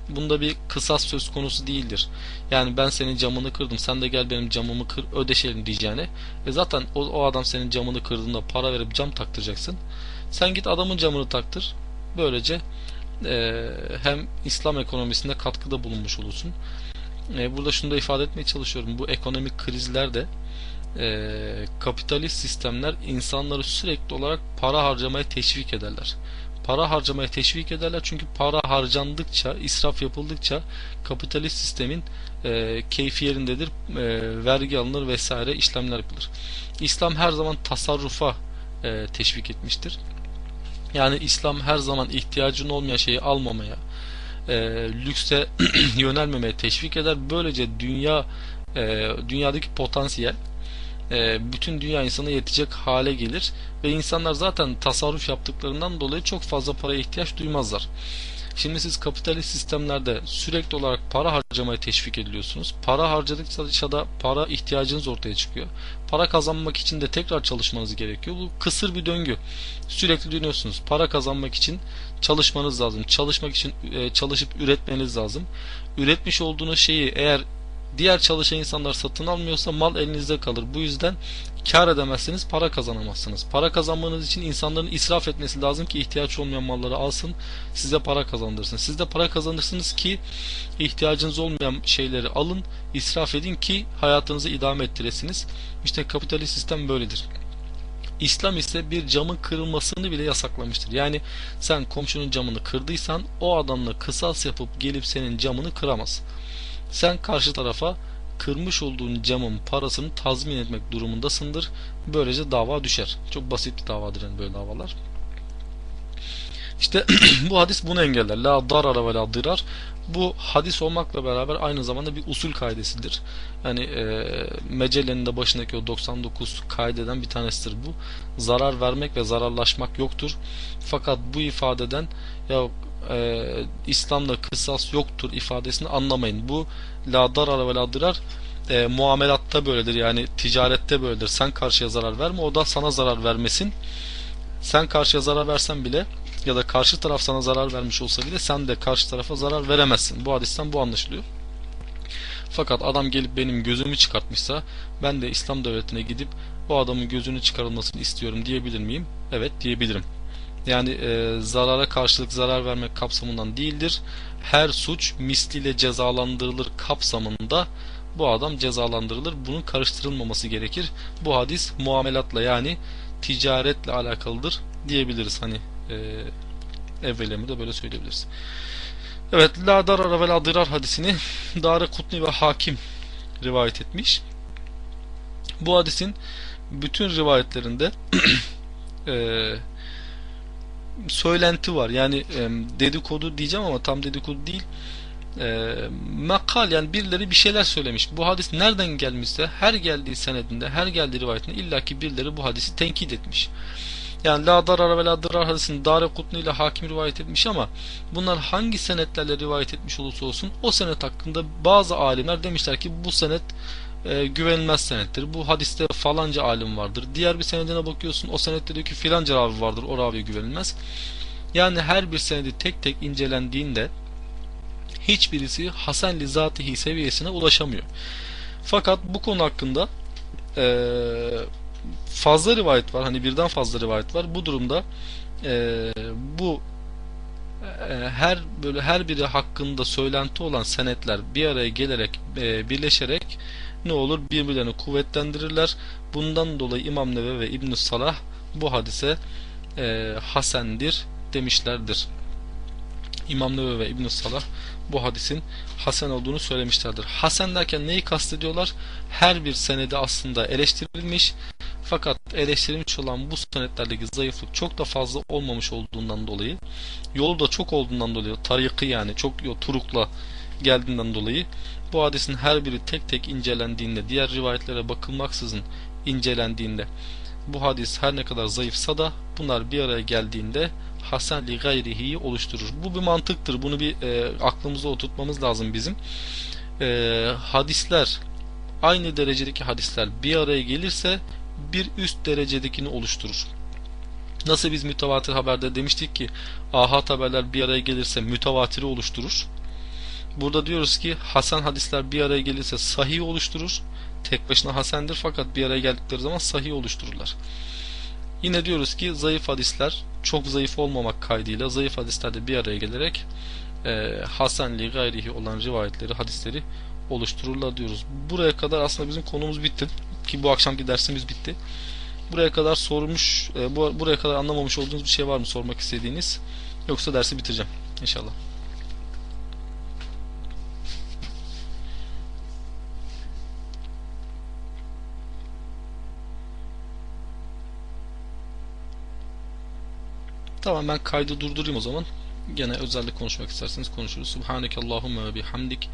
Bunda bir kısas söz konusu değildir. Yani ben senin camını kırdım sen de gel benim camımı kır ödeşelim diyeceğine. E zaten o, o adam senin camını kırdığında para verip cam taktıracaksın. Sen git adamın camını taktır. Böylece e, hem İslam ekonomisinde katkıda bulunmuş olursun. E, burada şunu da ifade etmeye çalışıyorum. Bu ekonomik krizlerde e, kapitalist sistemler insanları sürekli olarak para harcamaya teşvik ederler. Para harcamaya teşvik ederler çünkü para harcandıkça, israf yapıldıkça kapitalist sistemin e, keyfi yerindedir, e, vergi alınır vesaire işlemler yapılır. İslam her zaman tasarrufa e, teşvik etmiştir. Yani İslam her zaman ihtiyacın olmayan şeyi almamaya, e, lükse yönelmemeye teşvik eder. Böylece dünya e, dünyadaki potansiyel e, bütün dünya insana yetecek hale gelir ve insanlar zaten tasarruf yaptıklarından dolayı çok fazla paraya ihtiyaç duymazlar. Şimdi siz kapitalist sistemlerde sürekli olarak para harcamaya teşvik ediliyorsunuz. Para harcadıkça da para ihtiyacınız ortaya çıkıyor. Para kazanmak için de tekrar çalışmanız gerekiyor. Bu kısır bir döngü. Sürekli dönüyorsunuz. Para kazanmak için çalışmanız lazım. Çalışmak için e, çalışıp üretmeniz lazım. Üretmiş olduğunuz şeyi eğer diğer çalışan insanlar satın almıyorsa mal elinizde kalır. Bu yüzden kar edemezsiniz, para kazanamazsınız. Para kazanmanız için insanların israf etmesi lazım ki ihtiyaç olmayan malları alsın, size para kazandırsın. Siz de para kazanırsınız ki ihtiyacınız olmayan şeyleri alın, israf edin ki hayatınızı idame ettiresiniz. İşte kapitalist sistem böyledir. İslam ise bir camın kırılmasını bile yasaklamıştır. Yani sen komşunun camını kırdıysan o adamla kısas yapıp gelip senin camını kıramaz. Sen karşı tarafa kırmış olduğun camın parasını tazmin etmek durumundasındır. Böylece dava düşer. Çok basit bir davadır yani böyle davalar. İşte bu hadis bunu engeller. La darara ve la dirar. Bu hadis olmakla beraber aynı zamanda bir usul kaidesidir. Yani e, Mecele'nin de başındaki o 99 kaideden bir tanesidir bu. Zarar vermek ve zararlaşmak yoktur. Fakat bu ifadeden ya e, İslam'da kısas yoktur ifadesini anlamayın. Bu la darar ve la dirar e, muamelatta böyledir. Yani ticarette böyledir. Sen karşıya zarar verme o da sana zarar vermesin. Sen karşıya zarar versen bile ya da karşı taraf sana zarar vermiş olsa bile sen de karşı tarafa zarar veremezsin. Bu hadisten bu anlaşılıyor. Fakat adam gelip benim gözümü çıkartmışsa ben de İslam devletine gidip o adamın gözünü çıkarılmasını istiyorum diyebilir miyim? Evet diyebilirim. Yani e, zarara karşılık zarar vermek kapsamından değildir. Her suç misliyle cezalandırılır kapsamında bu adam cezalandırılır. Bunun karıştırılmaması gerekir. Bu hadis muamelatla yani ticaretle alakalıdır diyebiliriz. Hani e, evvelemi de böyle söyleyebiliriz. Evet, la darara ve la dirar hadisini Dara Kutni ve Hakim rivayet etmiş. Bu hadisin bütün rivayetlerinde e, söylenti var. Yani e, dedikodu diyeceğim ama tam dedikodu değil. E, makal yani birileri bir şeyler söylemiş. Bu hadis nereden gelmişse her geldiği senedinde, her geldiği rivayetinde illaki birileri bu hadisi tenkit etmiş. Yani la darar ve la darar hadisini Dare Kutni ile hakim rivayet etmiş ama bunlar hangi senetlerle rivayet etmiş olursa olsun o senet hakkında bazı alimler demişler ki bu senet e, güvenilmez senettir. Bu hadiste falanca alim vardır. Diğer bir senedine bakıyorsun o senette diyor ki filanca ravi vardır. O ravi güvenilmez. Yani her bir senedi tek tek incelendiğinde hiçbirisi Hasan li zatihi seviyesine ulaşamıyor. Fakat bu konu hakkında e, fazla rivayet var. Hani birden fazla rivayet var. Bu durumda e, bu e, her böyle her biri hakkında söylenti olan senetler bir araya gelerek e, birleşerek ne olur birbirlerini kuvvetlendirirler. Bundan dolayı İmam Nevevi ve İbn Salah bu hadise e, hasendir demişlerdir. İmam Nevevi ve İbn Salah bu hadisin hasen olduğunu söylemişlerdir. Hasen derken neyi kastediyorlar? Her bir senede aslında eleştirilmiş fakat eleştirilmiş olan bu senetlerdeki zayıflık çok da fazla olmamış olduğundan dolayı yolu da çok olduğundan dolayı tarikı yani çok yol turukla geldiğinden dolayı bu hadisin her biri tek tek incelendiğinde diğer rivayetlere bakılmaksızın incelendiğinde bu hadis her ne kadar zayıfsa da bunlar bir araya geldiğinde hasen li gayrihi oluşturur. Bu bir mantıktır. Bunu bir e, aklımıza oturtmamız lazım bizim. E, hadisler aynı derecedeki hadisler bir araya gelirse bir üst derecedekini oluşturur. Nasıl biz mütevatir haberde demiştik ki ahad haberler bir araya gelirse mütevatiri oluşturur. Burada diyoruz ki hasan hadisler bir araya gelirse sahih oluşturur. Tek başına hasendir fakat bir araya geldikleri zaman sahih oluştururlar. Yine diyoruz ki zayıf hadisler çok zayıf olmamak kaydıyla zayıf hadislerde bir araya gelerek e, hasenli gayrihi olan rivayetleri, hadisleri oluştururlar diyoruz. Buraya kadar aslında bizim konumuz bitti. Ki bu akşamki dersimiz bitti. Buraya kadar sormuş, e, bu, buraya kadar anlamamış olduğunuz bir şey var mı sormak istediğiniz? Yoksa dersi bitireceğim inşallah. Tamam ben kaydı durdurayım o zaman. Gene özellik konuşmak isterseniz konuşuruz. Subhaneke Allahümme ve bihamdik.